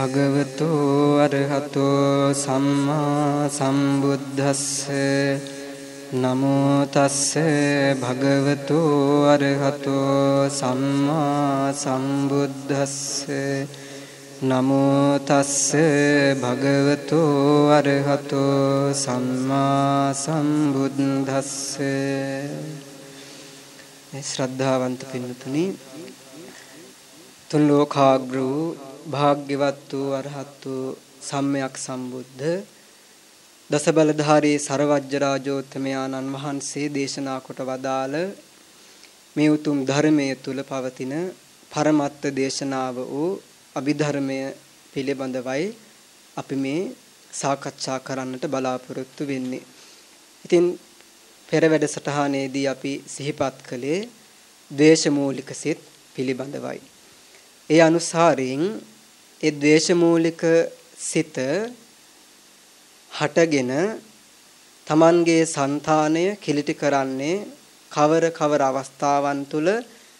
නමෝ තස්ස භගවතු අරහතෝ සම්මා සම්බුද්දස්ස. නමෝ තස්ස භගවතු අරහතෝ සම්මා සම්බුද්දස්ස. නමෝ තස්ස භගවතු අරහතෝ සම්මා සම්බුද්දස්ස. ශ්‍රද්ධාවන්ත පින්තුනි තුන් ලෝකාග්‍ර වූ භාග්‍යවත් වූ අරහත් වූ සම්්‍යක් සම්බුද්ධ දස බලධාරී සරවජ්‍ය රාජෝත්තමයාණන් වහන්සේ දේශනා කොට වදාළ මේ උතුම් ධර්මයේ තුල පවතින පරමත්ත දේශනාව වූ අභිධර්මය පිළිබඳවයි අපි මේ සාකච්ඡා කරන්නට බලාපොරොත්තු වෙන්නේ. ඉතින් පෙර වැඩසටහනේදී අපි සිහිපත් කළේ ද්වේෂමූලික සිත් පිළිබඳවයි. ඒ අනුසාරයෙන් ඒ ද්වේෂමූලික සිත හටගෙන තමන්ගේ సంతානය කිලිටි කරන්නේ කවර කවර අවස්ථාවන් තුල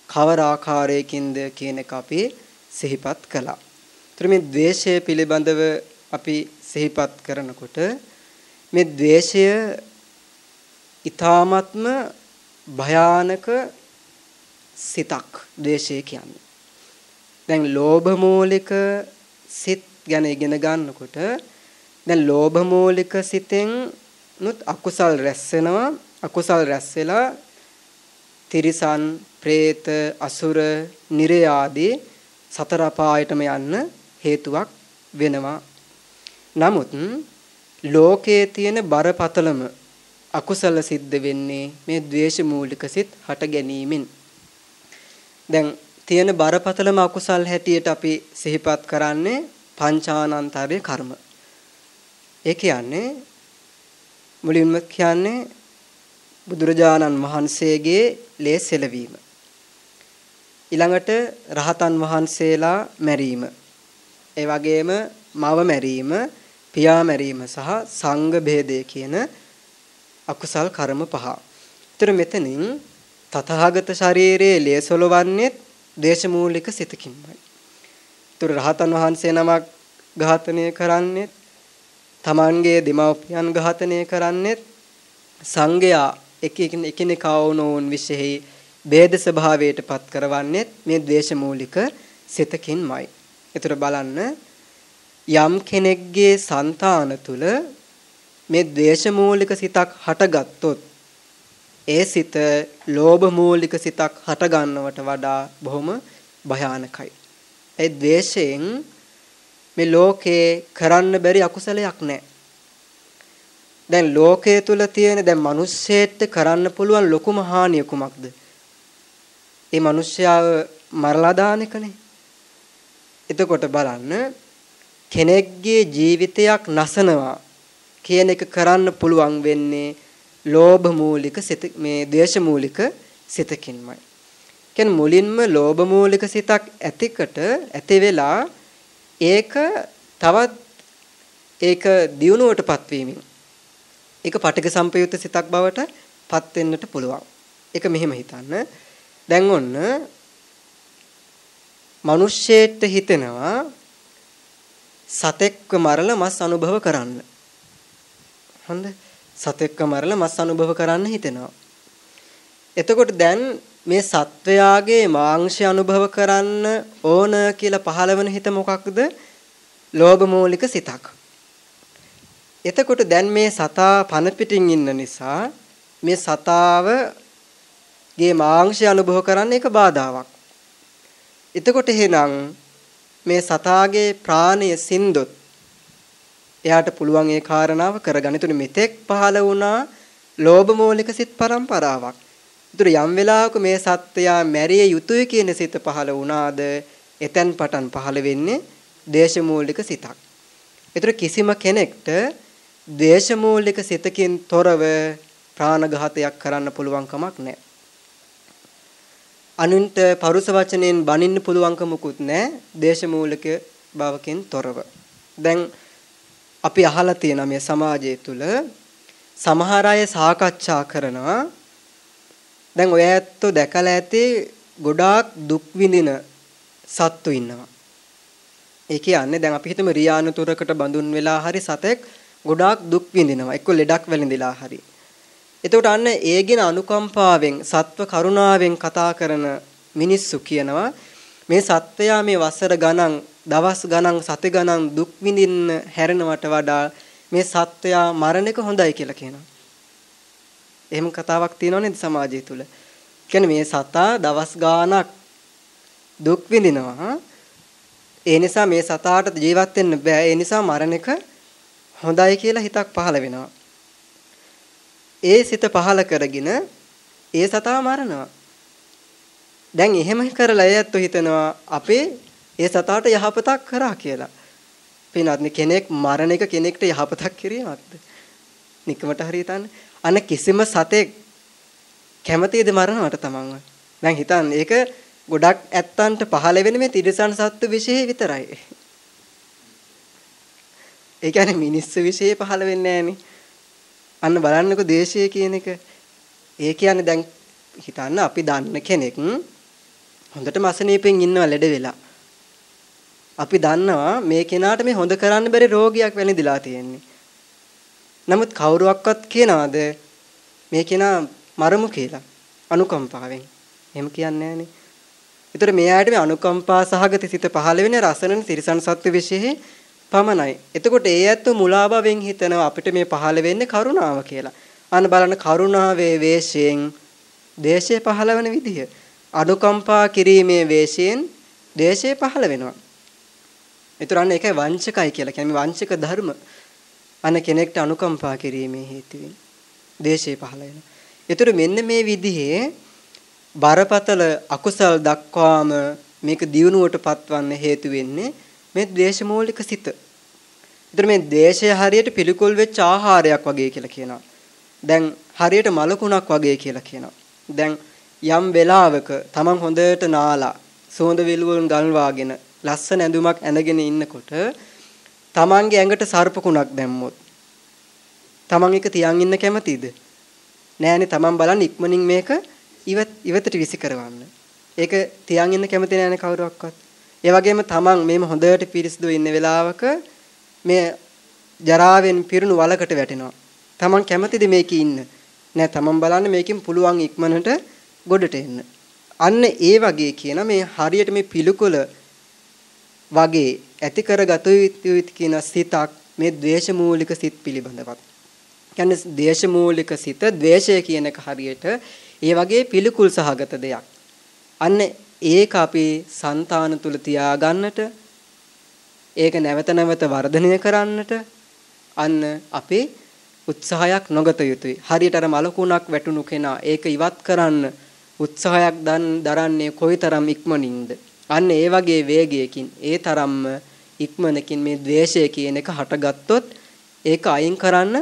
කවර ආකාරයකින්ද කියන එක අපි සිහිපත් කළා. ඒතර මේ द्वේෂය පිළිබඳව අපි සිහිපත් කරනකොට මේ द्वේෂය ඊ타මාත්ම භයානක සිතක් द्वේෂය කියන්නේ. දැන් ලෝභ මූලික සිත් ගැන ඉගෙන ගන්නකොට දැන් ලෝභ මූලික සිතෙන් නුත් අකුසල් රැස් වෙනවා අකුසල් රැස් වෙලා තිරිසන් പ്രേත අසුර නිරය ආදී සතර අපායටම යන්න හේතුවක් වෙනවා. නමුත් ලෝකයේ තියෙන බරපතලම අකුසල සිද්ධ වෙන්නේ මේ ද්වේෂ මූලික සිත් හට ගැනීමෙන්. දැන් තියෙන බරපතලම අකුසල් හැටියට අපි සිහිපත් කරන්නේ පංචානන්තරේ කර්ම. ඒ කියන්නේ මුලින්ම කියන්නේ බුදුරජාණන් වහන්සේගේ ලේ සෙලවීම. ඊළඟට රහතන් වහන්සේලා මැරීම. ඒ වගේම මව මැරීම, පියා මැරීම සහ සංඝ භේදය කියන අකුසල් කර්ම පහ. ඒතර මෙතනින් තථාගත ශරීරයේ ලේසොලවන්නේ දේශමූලික සිතකින්මයි. ඒතර රහතන් වහන්සේ නමක් ඝාතනය කරන්නේ තමන්ගේ දෙමව්පියන් ඝාතනය කරන්නේ සංඝයා එකිනෙකා වුණෝන් විශේෂයි ભેද ස්වභාවයට පත් කරවන්නේ මේ දේශමූලික සිතකින්මයි. ඒතර බලන්න යම් කෙනෙක්ගේ సంతාන තුල මේ දේශමූලික සිතක් හටගත්තොත් ඒ සිත ලෝභ මූලික සිතක් හට ගන්නවට වඩා බොහොම භයානකයි. ඒ ද්වේෂයෙන් මේ ලෝකේ කරන්න බැරි අකුසලයක් නැහැ. දැන් ලෝකයේ තුල තියෙන දැන් මිනිස්සෙට කරන්න පුළුවන් ලොකුම හානිය කුමක්ද? ඒ මිනිස්යාව මරලා දාන එකනේ. එතකොට බලන්න කෙනෙක්ගේ ජීවිතයක් නසනවා කියන එක කරන්න පුළුවන් වෙන්නේ ලෝභ මූලික සිත මේ ද්වේෂ මූලික සිතකින්මයි. කියන්නේ මුලින්ම ලෝභ මූලික සිතක් ඇතිකට ඇති වෙලා ඒක තවත් ඒක දියුණුවටපත් වීමෙන් ඒක පටික සම්පයුක්ත සිතක් බවට පත් වෙන්නට පුළුවන්. ඒක මෙහෙම හිතන්න. දැන් ඔන්න මිනිස්සෙට හිතෙනවා සතෙක්ව මරලා මස් අනුභව කරන්න. හොඳයි. සතෙක්ව මරලා මස් අනුභව කරන්න හිතෙනවා. එතකොට දැන් මේ සත්වයාගේ මාංශය අනුභව කරන්න ඕන කියලා පහළවන හිත මොකක්ද? ලෝභ මූලික සිතක්. එතකොට දැන් මේ සතා පන පිටින් ඉන්න නිසා මේ සතාව ගේ මාංශය අනුභව කරන්න එක බාධාවක්. එතකොට එහෙනම් මේ සතාගේ ප්‍රාණය සින්දොත් එයාට පුළුවන් ඒ කාරණාව කරගන්න. ඒතුනේ මෙතෙක් පහළ වුණා ලෝභ මූලික සිත් පරම්පරාවක්. ඒතුර යම් වෙලාවක මේ සත්‍යයා මැරිය යුතුය කියන සිත පහළ වුණාද එතෙන් පටන් පහළ වෙන්නේ දේශ මූලික සිතක්. ඒතුර කිසිම කෙනෙක්ට දේශ මූලික සිතකින් තොරව ප්‍රාණඝාතයක් කරන්න පුළුවන් කමක් නැහැ. අනුන්ට පරුස වචනෙන් බනින්න පුළුවන්කමකුත් නැහැ දේශ මූලික බවකින් තොරව. දැන් අපි අහලා තියෙන මේ සමාජය තුල සමහර අය සාකච්ඡා කරනවා දැන් ඔය ඇත්තෝ දැකලා ඇති ගොඩාක් දුක් විඳින සත්තු ඉන්නවා ඒ කියන්නේ දැන් අපි හිතමු රියානුතුරකට බඳුන් වෙලා හරි සතෙක් ගොඩාක් දුක් විඳිනවා. එක්ක ලෙඩක් වැළඳිලා හරි. එතකොට අන්න ඒගෙන අනුකම්පාවෙන් සත්ව කරුණාවෙන් කතා කරන මිනිස්සු කියනවා මේ සත්වයා මේ වසර ගණන් දවස් ගණන් සති ගණන් දුක් විඳින්න හැරෙනවට වඩා මේ සත්වයා මරණ එක හොඳයි කියලා කියනවා. එහෙම කතාවක් තියෙනව නේද සමාජය තුල? කියන්නේ මේ සතා දවස් ගාණක් දුක් විඳිනවා. ඒ නිසා මේ සතාට ජීවත් වෙන්න බෑ. ඒ නිසා මරණ එක හොඳයි කියලා හිතක් පහළ වෙනවා. ඒ සිත පහළ කරගෙන ඒ සතා මරනවා. දැන් එහෙම කරලා එයත් හිතනවා අපේ ඒ සතාට යහපතක් කරා කියලා. පින්වත්නි කෙනෙක් මරණ එක කෙනෙක්ට යහපතක් කිරීමක්ද? නිකමට හරියටන්නේ. අන කිසිම සතෙක් කැමතිද මරණවට තමන්ව. දැන් හිතන්න ඒක ගොඩක් ඇත්තන්ට පහළ වෙන මේ තිරසන් සත්තු විශේෂ විතරයි. ඒ කියන්නේ මිනිස්සු විශේෂ පහළ වෙන්නේ නැහනේ. අන්න බලන්නකෝ දේශය කියන එක. ඒ කියන්නේ දැන් හිතන්න අපි දන්න කෙනෙක් හොඳටම අසනීපෙන් ඉන්නවා ලෙඩ වෙලා. අපි දන්නවා මේ කෙනාට මේ හොඳ කරන්න බැරි රෝගයක් වැළඳිලා තියෙන්නේ. නමුත් කවුරුවක්වත් කියනවාද මේ කෙනා මරමු කියලා අනුකම්පාවෙන්. එහෙම කියන්නේ නැහනේ. ඒතර මේ ආයත මේ අනුකම්පා සහගත සිත පහළ වෙන රසනන තිරසන් සත්ත්ව විශේෂේ පමණයි. එතකොට ඒ ඇත්ත මුලාභවෙන් හිතනවා අපිට මේ පහළ වෙන්නේ කරුණාව කියලා. අන්න බලන්න කරුණාවේ වේශයෙන් දේශය පහළ වෙන විදිය. අනුකම්පා කිරීමේ වේශයෙන් දේශය පහළ වෙනවා. ඒතර අන්න ඒකයි වංචකයි කියලා. කියන්නේ වංචක ධර්ම. අන්න කෙනෙක්ට අනුකම්පා කිරීමේ හේතුවෙන් දේශය පහළ වෙනවා. ඒතර මෙන්න මේ විදිහේ බරපතල අකුසල් දක්වාම මේක දියුණුවට පත්වන්න හේතු වෙන්නේ මේ ද්වේෂමූලික සිත. ඒතර මේ ද්වේෂය හරියට පිළිකුල් වෙච්ච ආහාරයක් වගේ කියලා කියනවා. දැන් හරියට මලකුණක් වගේ කියලා කියනවා. දැන් යම් වෙලාවක Taman හොඳට නාලා සුවඳ විලුවුන් ගල්වාගෙන ලස්සන ඇඳුමක් ඇඳගෙන ඉන්නකොට Tamanගේ ඇඟට සර්පකුණක් දැම්මොත් Taman එක තියන් ඉන්න කැමතිද? නෑනේ Taman බලන්න ඉක්මනින් මේක ඉවතට විසි කරවන්න. ඒක තියන් ඉන්න කැමති නෑනේ කවුරුවක්වත්. ඒ වගේම තමන් මේම හොඳට පිරිසිදු ඉන්න වෙලාවක මේ ජරාවෙන් පිරුණු වලකට වැටෙනවා. තමන් කැමතිද මේකේ ඉන්න? නෑ තමන් බලන්න මේකෙන් පුළුවන් ඉක්මනට ගොඩට එන්න. අන්න ඒ වගේ කියන මේ හරියට මේ පිළිකුල වගේ ඇති කරගත යුතු කියන සිතක් මේ ද්වේෂමූලික සිත් පිළිබඳවත්. කියන්නේ ද්වේෂමූලික සිත ද්වේෂය කියන එක හරියට ඒ වගේ පිළිකුල් සහගත දෙයක්. අන්න ඒක අපේ సంతාන තුල තියාගන්නට ඒක නැවත නැවත වර්ධනය කරන්නට අන්න අපේ උත්සාහයක් නොගත යුතුයි. හරියට අර මලකුණක් වැටුණු කෙනා ඒක ඉවත් කරන්න උත්සාහයක් දරන්නේ කොයිතරම් ඉක්මනින්ද? අන්න ඒ වගේ වේගයකින් ඒ තරම්ම ඉක්මනකින් මේ ද්වේෂය කියන එක හටගත්තොත් ඒක අයින් කරන්න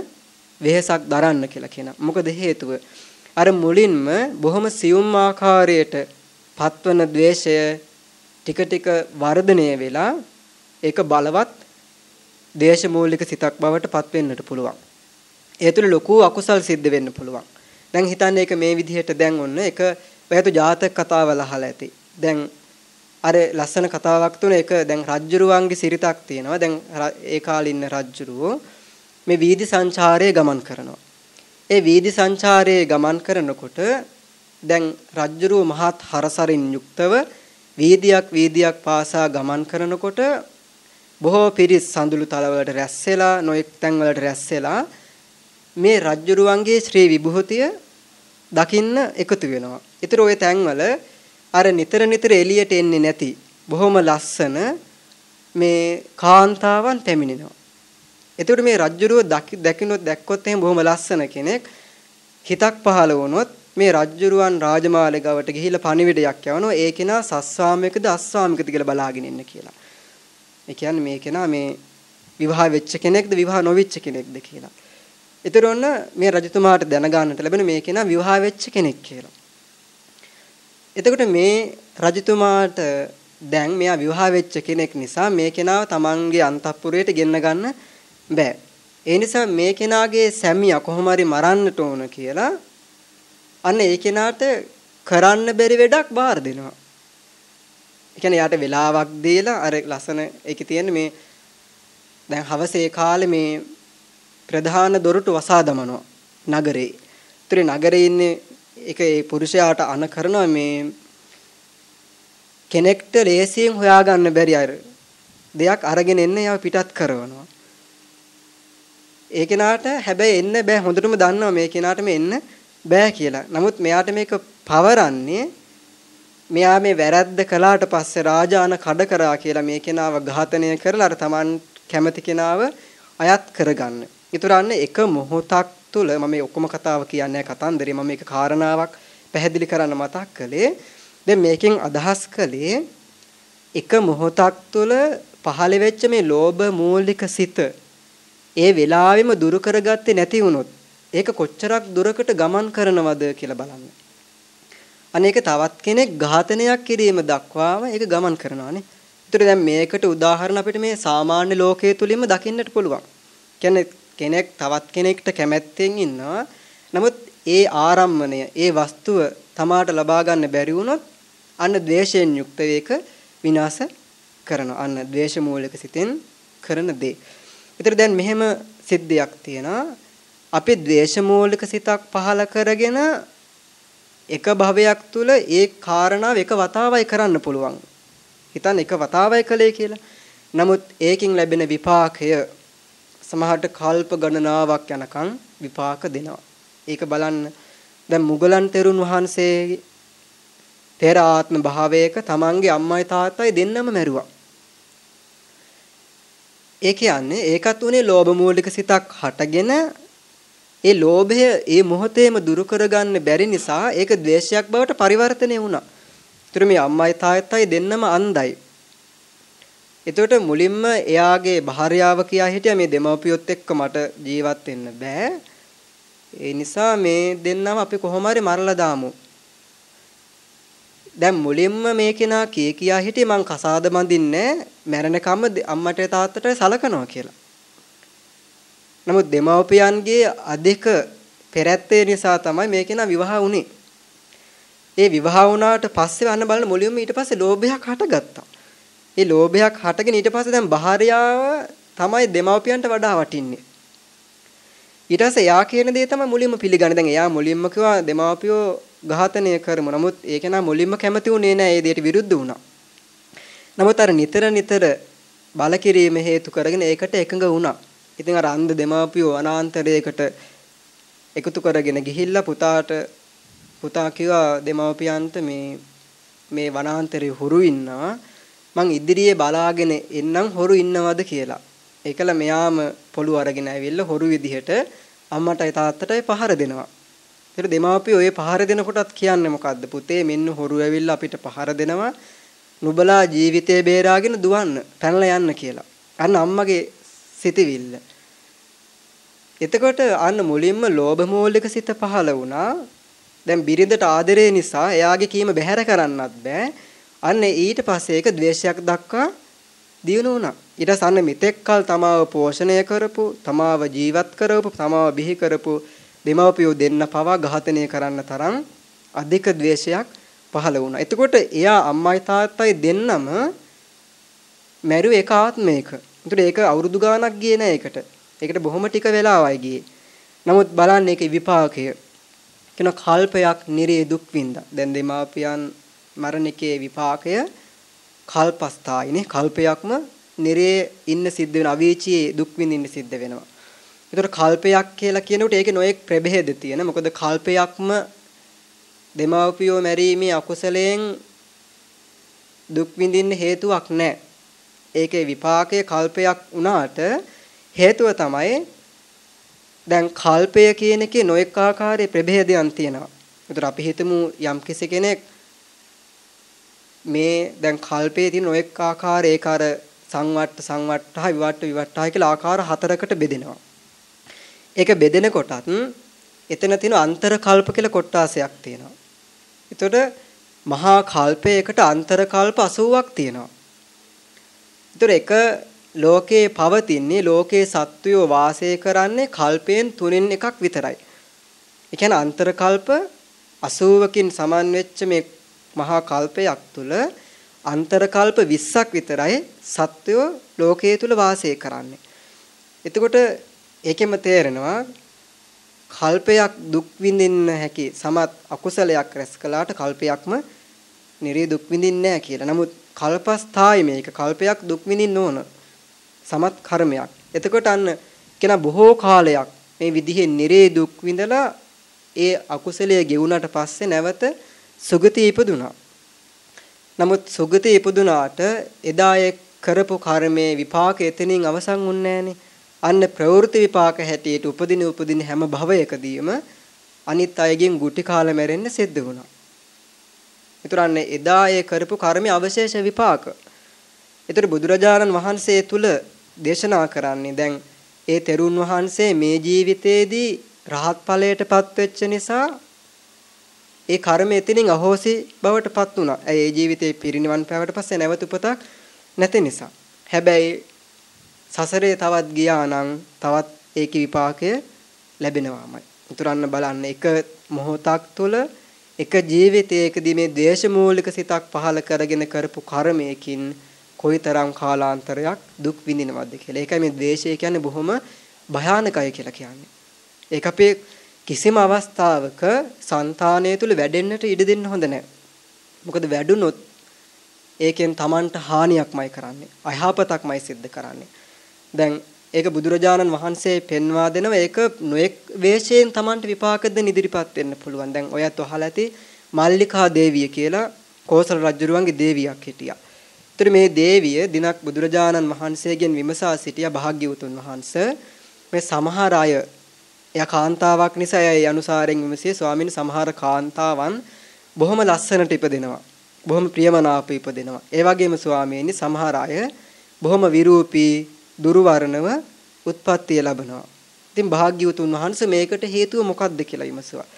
වෙහසක් දරන්න කියලා කියනවා. මොකද හේතුව අර මුලින්ම බොහොම සියුම් ආකාරයට පත්වන ද්වේෂය ටික ටික වර්ධනය වෙලා ඒක බලවත් දේශමූලික සිතක් බවට පත් වෙන්නට පුළුවන්. ඒ තුළ ලොකු අකුසල් සිද්ධ වෙන්න පුළුවන්. දැන් හිතන්නේ ඒක මේ විදිහට දැන් ඔන්න ඒක ඔයතු ජාතක කතාවල අහලා ඇති. දැන් අර ලස්සන කතාවක් තුන ඒක දැන් රජ්ජුරුවන්ගේ සිරිතක් තියෙනවා. දැන් ඒ කාලේ ඉන්න රජ්ජුරුවෝ මේ වීදි සංචාරයේ ගමන් කරනවා. ඒ වීදි සංචාරයේ ගමන් කරනකොට දැන් රජ්ජුරුව මහත් හරසරින් යුක්තව වීදියක් වීදියක් පාසා ගමන් කරනකොට බොහෝ පිරිස් සඳුළු තලවලට රැස් වෙලා නොඑක් තැන්වලට රැස් වෙලා මේ රජ්ජුරුවන්ගේ ශ්‍රී විභූතිය දකින්න එකතු වෙනවා. ඊතර ওই තැන්වල අර නිතර නිතර එළියට එන්නේ නැති බොහොම ලස්සන මේ කාන්තාවන් පැමිණෙනවා. එතකොට මේ රජ්ජුරුව දකින්නොත් දැක්කොත් එහෙනම් බොහොම ලස්සන කෙනෙක් හිතක් පහළ වුණොත් මේ රජ්ජුරුවන් රාජමාලිගාවට ගිහිල්ලා පණිවිඩයක් යවනවා ඒ කෙනා සස්වාමිකද අස්වාමිකද කියලා බලාගෙන ඉන්න කියලා. ඒ කියන්නේ මේ කෙනා මේ විවාහ වෙච්ච කෙනෙක්ද විවාහ නොවෙච්ච කෙනෙක්ද කියලා. ඒතර ඔන්න මේ රජතුමාට දැනගන්නට ලැබෙන මේ කෙනා විවාහ වෙච්ච කෙනෙක් කියලා. එතකොට මේ රජතුමාට දැන් මෙයා විවාහ වෙච්ච කෙනෙක් නිසා මේ කෙනාව තමන්ගේ අන්තපුරයට ගෙන්න ගන්න බෑ. ඒ නිසා මේ කෙනාගේ සැමියා කොහොම හරි මරන්නට ඕන කියලා අන්න ඒ කෙනාට කරන්න බැරි වැඩක් බාර දෙනවා. ඒ කියන්නේ යාට වෙලාවක් දීලා අර ලස්සන ඒකේ තියෙන මේ දැන් හවසේ කාලේ මේ ප්‍රධාන දොරටු වසා දමනවා නගරේ. ඒතර නගරේ ඉන්නේ ඒක ඒ පුරුෂයාට අන කරනවා මේ කෙනෙක්ට ලේසියෙන් හොයාගන්න බැරි අය දෙයක් අරගෙන එන්න යාව පිටත් කරනවා. ඒ කෙනාට හැබැයි එන්න බෑ හොඳටම දන්නවා මේ කෙනාට මේ එන්න බෑ කියලා. නමුත් මෙයාට මේක පවරන්නේ මෙයා මේ වැරද්ද කළාට පස්සේ රාජාන කඩ කරා කියලා මේ කෙනාව ඝාතනය කරලා අර Taman කැමති කෙනාව අයත් කරගන්න. ඊතරන්න එක මොහොතක් තුල මම මේ ඔක්කොම කතාව කියන්නේ කතන්දරේ මම මේක කාරණාවක් පැහැදිලි කරන්න මතක් කළේ. දැන් මේකෙන් අදහස් කළේ එක මොහොතක් තුල පහළ වෙච්ච මේ ලෝභ මූලික සිත ඒ වෙලාවෙම දුරු කරගත්තේ නැති වුණොත් ඒක කොච්චරක් දුරකට ගමන් කරනවද කියලා බලන්න. අනේක තවත් කෙනෙක් ඝාතනයක් කිරීම දක්වාම ඒක ගමන් කරනවානේ. ඒතර දැන් මේකට උදාහරණ අපිට මේ සාමාන්‍ය ලෝකයේ තුලින්ම දකින්නට පුළුවන්. කියන්නේ කෙනෙක් තවත් කෙනෙක්ට කැමැත්තෙන් ඉන්නවා. නමුත් ඒ ආරම්මණය, ඒ වස්තුව තමාට ලබා ගන්න බැරි වුණොත් අන්න ද්වේෂයෙන් යුක්ත වේක විනාශ කරනවා. අන්න ද්වේෂ මූලික සිතෙන් කරන දේ. ඒතර දැන් මෙහෙම සිද්ධියක් තියෙනවා. අපි ද්වේෂ මූලික සිතක් පහල කරගෙන එක භවයක් තුල ඒ කාරණාව එක වතාවයි කරන්න පුළුවන්. හිතන්න එක වතාවයි කළේ කියලා. නමුත් ඒකින් ලැබෙන විපාකය සමහරට කල්ප ගණනාවක් යනකම් විපාක දෙනවා. ඒක බලන්න දැන් මුගලන් තෙරුන් වහන්සේ පෙර ආත්ම භාවයක තමන්ගේ අම්මයි තාත්තයි දෙන්නම මැරුවා. ඒ කියන්නේ ඒකත් උනේ ලෝභ මූලික සිතක් හටගෙන ඒ ලෝභය ඒ මොහොතේම දුරු කරගන්න බැරි නිසා ඒක ද්වේෂයක් බවට පරිවර්තනය වුණා. ඒතර මේ අම්මයි තාත්තයි දෙන්නම අන්ධයි. එතකොට මුලින්ම එයාගේ භාර්යාව කියා හිටියා මේ දෙමව්පියොත් එක්ක මට ජීවත් වෙන්න බෑ. ඒ නිසා මේ දෙන්නම අපි කොහොම හරි මරලා දාමු. දැන් මුලින්ම මේ කෙනා කී කියා හිටියේ මං කසාද බඳින්නේ මැරෙනකම්ම අම්මට තාත්තට සලකනවා කියලා. නමුත් දෙමව්පියන්ගේ අධික පෙරැත්තේ නිසා තමයි මේ කෙනා විවාහ වුනේ. ඒ විවාහ වුණාට පස්සේ වන්න බලන මුලින්ම ඊට පස්සේ ලෝභයක් හටගත්තා. ඒ ලෝභයක් හටගෙන ඊට පස්සේ දැන් භාර්යාව තමයි දෙමව්පියන්ට වඩා වටින්නේ. ඊට පස්සේ යා කියන දේ තමයි මුලින්ම පිළිගන්නේ. දැන් එයා මුලින්ම කිව්වා දෙමව්පියෝ ඝාතනය කරමු. නමුත් ඒක නා මුලින්ම කැමති වුණේ නැහැ. ඒ දෙයට විරුද්ධ වුණා. නමුත් අර නිතර නිතර බල කිරීම හේතු කරගෙන ඒකට එකඟ වුණා. ඉතින් අර අන්ධ දෙමාපියෝ අනාන්තරයකට එකතු කරගෙන ගිහිල්ලා පුතාට පුතා කිව්වා දෙමාපියන්ට මේ මේ වනාන්තරේ හොරු ඉන්නවා මං ඉදිරියේ බලාගෙන එන්නම් හොරු ඉන්නවද කියලා. ඒකල මෙයාම පොළු අරගෙන ඇවිල්ලා හොරු විදිහට අම්මටයි තාත්තටයි පහර දෙනවා. ඒතර දෙමාපියෝ ඔය පහර දෙනකොටත් කියන්නේ මොකද්ද? පුතේ මෙන්න හොරු ඇවිල්ලා අපිට පහර දෙනවා. නුබලා ජීවිතේ බේරාගෙන දුවන්න, පැනලා යන්න කියලා. අන්න අම්මගේ සිතවිල්ල. එතකොට අන්න මුලින්ම ලෝභ මූලික සිත පහළ වුණා. දැන් බිරිඳට ආදරේ නිසා එයාගේ කීම බැහැර කරන්නත් බෑ. අන්න ඊට පස්සේ ඒක ද්වේෂයක් දක්වා දියුණු වුණා. ඊට සන්න මෙතෙක්කල් තමාව පෝෂණය කරපු, තමාව ජීවත් කරපු, තමාව බිහි කරපු දෙමව්පියෝ දෙන්න පවා ඝාතනය කරන්න තරම් අධික ද්වේෂයක් පහළ වුණා. එතකොට එයා අම්මයි තාත්තයි දෙන්නම මැරුව එක ආත්මයක. ඒතර ඒක අවුරුදු ගාණක් ගියේ නෑ ඒකට. ඒකට බොහොම ටික වෙලාවයි ගියේ. නමුත් බලන්න ඒකේ විපාකය. කියන කල්පයක් නිරේ දුක් විඳා. දැන් දෙමාපියන් මරණකේ විපාකය කල්පස්ථායිනේ කල්පයක්ම නිරේ ඉන්න සිද්ධ වෙන අවීචියේ දුක් විඳින්න සිද්ධ වෙනවා. ඒතර කල්පයක් කියලා කියනකොට ඒකේ නොඑක් ප්‍රභේද තියෙන. මොකද කල්පයක්ම දෙමාපියෝ මැරීමේ අකුසලයෙන් දුක් විඳින්න හේතුවක් නැහැ. ඒකේ විපාකයේ කල්පයක් වුණාට හේතුව තමයි දැන් කල්පය කියන එකේ නොඑක ආකාරයේ ප්‍රභේදයන් තියෙනවා. ඒතර අපි හිතමු යම් කෙනෙක් මේ දැන් කල්පයේ තියෙන නොඑක ආකාර ඒක අර සංවට්ට සංවට්ටහ විවට්ට විවට්ටහ කියලා ආකාර හතරකට බෙදෙනවා. ඒක බෙදෙන කොටත් එතන තියෙන අන්තර කල්ප කියලා කොටාසයක් තියෙනවා. එතකොට මහා කල්පයකට අන්තර කල්ප 80ක් තියෙනවා. ඒතර එක ලෝකේ පවතින්නේ ලෝකේ සත්වයෝ වාසය කරන්නේ කල්පයෙන් තුනෙන් එකක් විතරයි. ඒ කියන්නේ අන්තර කල්ප 80කින් සමන් වෙච්ච මේ මහා කල්පයක් තුල අන්තරකල්ප 20ක් විතරයි සත්වයෝ ලෝකයේ තුල වාසය කරන්නේ. එතකොට ඒකෙම තේරෙනවා කල්පයක් දුක් විඳින්න හැකි සමත් අකුසලයක් රැස් කළාට කල්පයක්ම නිරේ දුක් විඳින්නේ නැහැ කියලා. නමුත් කල්පස්ථායි මේක කල්පයක් දුක් විඳින්න ඕන. සමත් කර්මයක්. එතකොට අන්න කෙනා බොහෝ කාලයක් මේ විදිහේ නිරේ දුක් විඳලා ඒ අකුසලයේ ගෙවුනට පස්සේ නැවත සුගතිය ඉපදුනා. නමුත් සුගතිය ඉපදුනාට එදා ඒ කරපු කර්මයේ විපාක එතනින් අවසන් වුන්නේ අන්න ප්‍රවෘත්ති විපාක හැටියට උපදින උපදින හැම භවයකදීම අනිත් අයගෙන් ගුටි කාලා මැරෙන්න සිද්ධ වුණා. ඒතරන්නේ එදා ඒ කරපු කර්මයේ අවශේෂ විපාක. ඒතර බුදුරජාණන් වහන්සේ තුල දේශනා කරන්නේ දැන් ඒ තෙරුන් වහන්සේ මේ ජීවිතේදී රහත් ඵලයටපත් වෙච්ච නිසා ඒ කර්ම එතනින් අහෝසි බවටපත් වුණා. ඒ ජීවිතේ පිරිනිවන් පෑවට පස්සේ නැවත උපතක් නැති නිසා. හැබැයි සසරේ තවත් ගියා නම් තවත් ඒකේ විපාකය ලැබෙනවාමයි. උතුරන්න බලන්න එක මොහොතක් තුළ එක ජීවිතයකදී මේ ද්වේෂමූලික සිතක් පහළ කරගෙන කරපු කර්මයකින් කොයිතරම් කාලාන්තරයක් දුක් විඳිනවද කියලා. ඒකයි මේ ද්වේෂය කියන්නේ බොහොම භයානකයි කියලා කියන්නේ. ඒක අපේ කිසිම අවස්ථාවක సంతානය තුල වැඩෙන්නට ඉඩ දෙන්න හොඳ නැහැ. මොකද වැඩුණොත් ඒකෙන් Tamanට හානියක්මයි කරන්නේ. අයහපතක්මයි සිද්ධ කරන්නේ. දැන් ඒක බුදුරජාණන් වහන්සේ පෙන්වා දෙනවා ඒක නොඑක් වේශයෙන් Tamanට විපාක දෙන්න ඉදිරිපත් වෙන්න පුළුවන්. දැන් ඔයත් අහලා ඇති මල්ලිකා දේවිය කියලා කෝසල රජුරුවන්ගේ දේවියක් හිටියා. ඒතර මේ දේවිය දිනක් බුදුරජාණන් වහන්සේගෙන් විමසා සිටියා භාග්‍යවතුන් වහන්සේ මේ සමහර අය එයා කාන්තාවක් නිසා එයා ඒ අනුසාරයෙන් විමසියේ ස්වාමීන් සමහර කාන්තාවන් බොහොම ලස්සනට ඉපදෙනවා. බොහොම ප්‍රියමනාප ඉපදෙනවා. ඒ වගේම ස්වාමීනි සමහර අය බොහොම විරූපී දුර්වර්ණව උත්පත්තිය ලබනවා. ඉතින් භාග්‍යවතුන් වහන්සේ මේකට හේතුව මොකක්ද කියලා විමසුවා.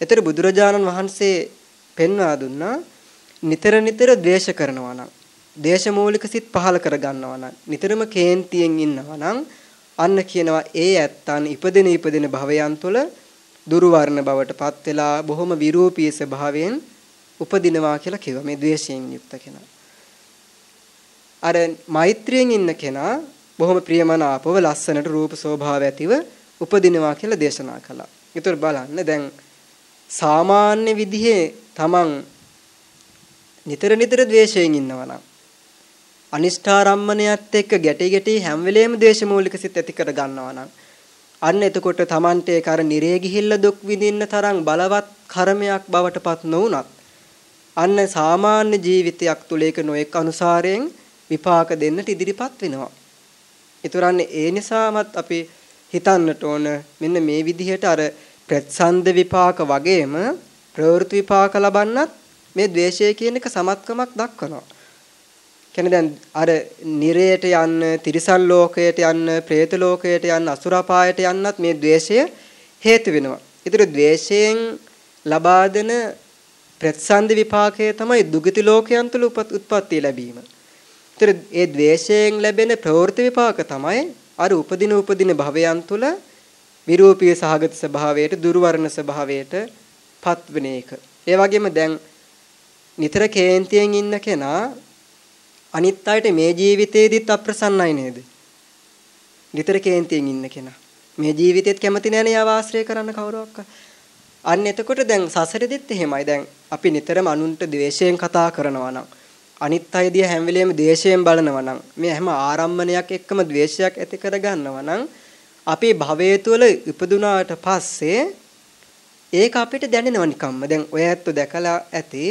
එතර බුදුරජාණන් වහන්සේ පෙන්වා දුන්නා නිතර නිතර ද්වේෂ කරනවා නම් දේශමූලික සිත් පහල කර ගන්නවා නම් නිතරම කේන්තියෙන් ඉන්නවා නම් අන්න කියනවා ඒ ඇත්තන් ඉපදෙන ඉපදෙන භවයන් තුළ දුර්වර්ණ බවට පත් වෙලා බොහොම විරූපී ස්වභාවයෙන් උපදිනවා කියලා කිව්වා මේ ද්වේෂයෙන් යුක්ත කෙනා. අර මෛත්‍රියෙන් ඉන්න කෙනා බොහොම ප්‍රියමනාපව ලස්සනට රූප ස්වභාව ඇතිව උපදිනවා කියලා දේශනා කළා. ඒතර බලන්න දැන් සාමාන්‍ය විදිහේ තමන් නිතර නිතර ද්වේෂයෙන් ඉන්නවා නම් අනිෂ්ඨාරම්මණයත් එක්ක ගැටි ගැටි හැම වෙලේම දේශමූලික සිත් ඇති කර ගන්නවා නම් අන්න එතකොට Tamante ඒක අර නිරේ ගිහිල්ලා දුක් විඳින්න තරම් බලවත් කර්මයක් බවට පත් නොවුනත් අන්න සාමාන්‍ය ජීවිතයක් තුල ඒක නොඑක් අනුසාරයෙන් විපාක දෙන්නට ඉදිරිපත් වෙනවා. ඒතරන්නේ ඒ නිසාමත් අපි හිතන්නට ඕන මෙන්න මේ විදිහට අර ප්‍රත්සන්ද විපාක වගේම ප්‍රවෘත්ති විපාක ලබන්නත් මේ ද්වේෂය කියන එක සමත්කමක් දක්වනවා. කියන්නේ දැන් අර නිරයට යන්න, තිරිසන් ලෝකයට යන්න, പ്രേත ලෝකයට යන්න, අසුරපායට යන්නත් මේ द्वේෂය හේතු වෙනවා. ඒතර द्वේෂයෙන් ලබා දෙන ප්‍රතිසන්දි විපාකය තමයි දුගති ලෝකයන් තුළ උත්පත්ති ලැබීම. ඒතර ඒ द्वේෂයෙන් ලැබෙන ප්‍රවෘත්ති විපාක තමයි අර උපදින උපදින භවයන් තුළ විරූපී සහගත ස්වභාවයට, දුර්වර්ණ ස්වභාවයට පත්වන එක. ඒ වගේම දැන් නිතර කේන්තියෙන් ඉන්න කෙනා අනිත් අයට මේ ජීවිතේදීත් අප්‍රසන්නයි නේද? නිතර කේන්තියෙන් ඉන්න කෙනා. මේ ජීවිතෙත් කැමති නැහැ නේ ආශ්‍රය කරන්න කවුරක්ක. අන්න එතකොට දැන් සසරෙදිත් එහෙමයි. දැන් අපි නිතරම අනුන්ට ද්වේෂයෙන් කතා කරනවා නම් අනිත් අය දිහා හැම වෙලෙම ද්වේෂයෙන් බලනවා නම් මේ හැම ආරම්මණයක් එක්කම ද්වේෂයක් ඇති කරගන්නවා නම් අපේ භවයේ තුල ඉපදුනාට පස්සේ ඒක අපිට දැනෙනව නිකම්ම. දැන් ඔය ඇත්ත දැකලා ඇති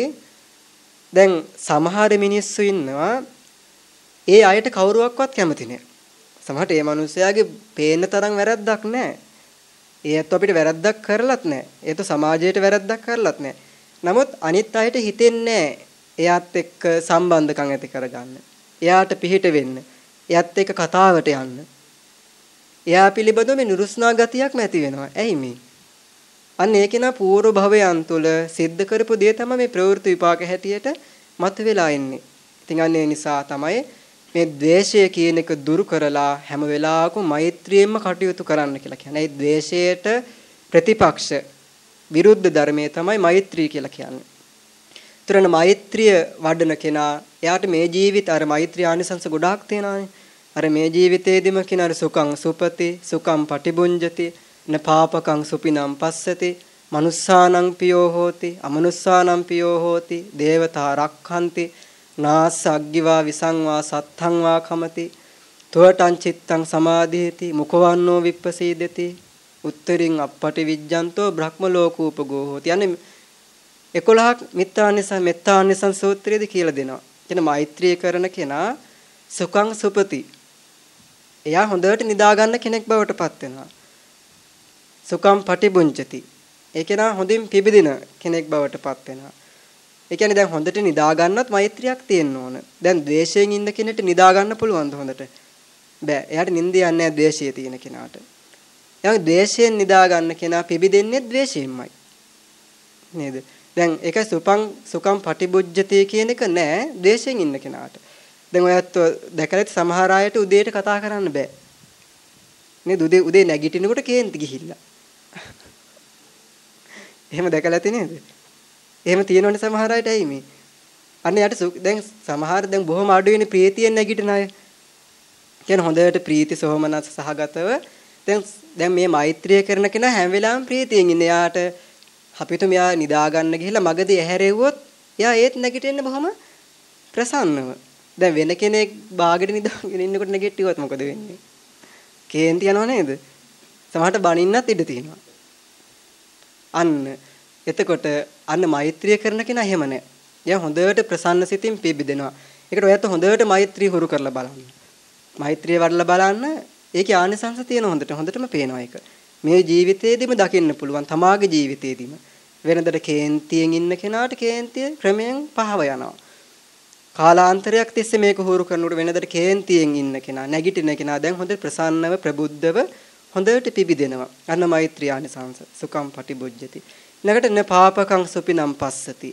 දැන් සමහර මිනිස්සු ඉන්නවා ඒ අයට කවුරුවක්වත් කැමති නෑ. සමහරට ඒ මිනිස්යාගේ පේන තරම් වැරද්දක් නෑ. ඒත් අපිට වැරද්දක් කරලත් නෑ. ඒත් සමාජයට වැරද්දක් කරලත් නෑ. නමුත් අනිත් අයට හිතෙන්නේ එයාත් එක්ක සම්බන්ධකම් ඇති කරගන්න. එයාට පිහිට වෙන්න. එයාත් එක්ක කතාවට යන්න. එයා පිළිබඳව මේ නුරුස්නා ගතියක් නැති වෙනවා. ඇයි මේ? අන්න ඒ කෙනා පූර්ව භවයන් තුල සිද්ධ කරපු දේ තමයි මේ ප්‍රවෘත්ති විපාක හැටියට මතුවලා එන්නේ. ඉතින් අන්න ඒ නිසා තමයි මේ द्वේෂය කියන එක දුරු කරලා හැම වෙලාවකම මෛත්‍රියෙන්ම කටයුතු කරන්න කියලා කියන්නේ. ඒ द्वේෂයට ප්‍රතිපක්ෂ විරුද්ධ ධර්මයේ තමයි මෛත්‍රී කියලා කියන්නේ. තරණ මෛත්‍රිය වඩන කෙනා එයාට මේ ජීවිත අර මෛත්‍රී ආනිසංස ගොඩාක් තියෙනවානේ. අර මේ ජීවිතේදීම කියන අර සුඛං සුපති සුඛං පටිබුඤ්ජති න පාපකං සුපිනම් පස්සති මනුස්සානං පියෝ හෝති අමනුස්සානං පියෝ හෝති දේවතා රක්ඛන්ති නාස්ස අග්ගිවා විසංවා සත්තං වා කමති තුවටං චිත්තං සමාධියති මුඛවන්නෝ විප්පසීදති උත්තරින් අපපටි විජ්ජන්තෝ බ්‍රහ්ම ලෝකූපගෝ හෝති යන්නේ 11ක් මිත්‍රානිසං මෙත්තානිසං සූත්‍රයේදී කියලා දෙනවා. කියන මෛත්‍රී කරන කෙනා සුඛං සුපති. එයා හොඳට නිදා ගන්න කෙනෙක් බවට පත් වෙනවා. සුඛං පටිබුංචති. ඒ කෙනා හොඳින් පිබිදින කෙනෙක් බවට පත් වෙනවා. ඒ කියන්නේ දැන් හොඳට නිදා ගන්නත් මෛත්‍රියක් තියෙන්න ඕන. දැන් ද්වේෂයෙන් ඉන්න කෙනෙක්ට නිදා ගන්න පුළුවන්ද හොඳට? බෑ. එයාට නිින්ද යන්නේ නැහැ ද්වේෂය තියෙන කෙනාට. එයාගේ ද්වේෂයෙන් නිදා ගන්න කෙනා පිබිදෙන්නේ ද්වේෂයෙන්මයි. නේද? දැන් ඒක සුපං සුකම් පටිබුජ්ජති කියන එක නෑ ද්වේෂයෙන් ඉන්න කෙනාට. දැන් ඔයත් දැකලා ඇති සමහර අයට උදේට කතා කරන්න බෑ. නේද? උදේ උදේ නැගිටිනකොට කේන්ති ගිහිල්ලා. එහෙම දැකලා ඇති නේද? එහෙම තියෙනවනේ සමහර අයට ඇයි මේ? අන්න යට දැන් සමහර දැන් බොහොම අඩුවෙනේ ප්‍රීතියෙන් නැගිටින අය. කියන හොඳට ප්‍රීති සෝමනස් සහගතව දැන් දැන් මේ මෛත්‍රිය කරන කෙනා හැම වෙලාවෙම ප්‍රීතියෙන් ඉන්නේ. යාට අපිට මෙයා නිදා ගන්න ගිහිල්ලා මගදී ඇහැරෙව්වොත් එයා ඒත් නැගිටින්න බොහොම ප්‍රසන්නව. දැන් වෙන කෙනෙක් බාගෙට නිදාගෙන ඉන්නකොට නැගිටියොත් මොකද වෙන්නේ? කේන්ති යනව නේද? සමහරට බනින්නත් ඉඩ තියෙනවා. අන්න එතකොට අන්න මෛත්‍රිය කරන කෙනා එහෙම නැහැ. එයා හොඳට ප්‍රසන්න සිතින් පිබිදෙනවා. ඒකට ඔයත් හොඳට මෛත්‍රී හුරු කරලා බලන්න. මෛත්‍රිය වඩලා බලන්න ඒකේ ආනිසංස තියෙන හොඳට හොඳටම පේනවා ඒක. මේ ජීවිතේදීම දකින්න පුළුවන් තමාගේ ජීවිතේදීම. වෙනදට කේන්තියෙන් ඉන්න කෙනාට කේන්තිය ක්‍රමයෙන් පහව යනවා. කාලාන්තරයක් තිස්සේ මේක හුරු කරනකොට වෙනදට කේන්තියෙන් ඉන්න කෙනා නැගිටින කෙනා දැන් හොඳට ප්‍රසන්නව ප්‍රබුද්ධව හොඳට පිබිදෙනවා. අන්න මෛත්‍රී ආනිසංස සුඛම් පටිබුජ්ජති. ඊළඟට න පාපකං සුපිනම් පස්සති.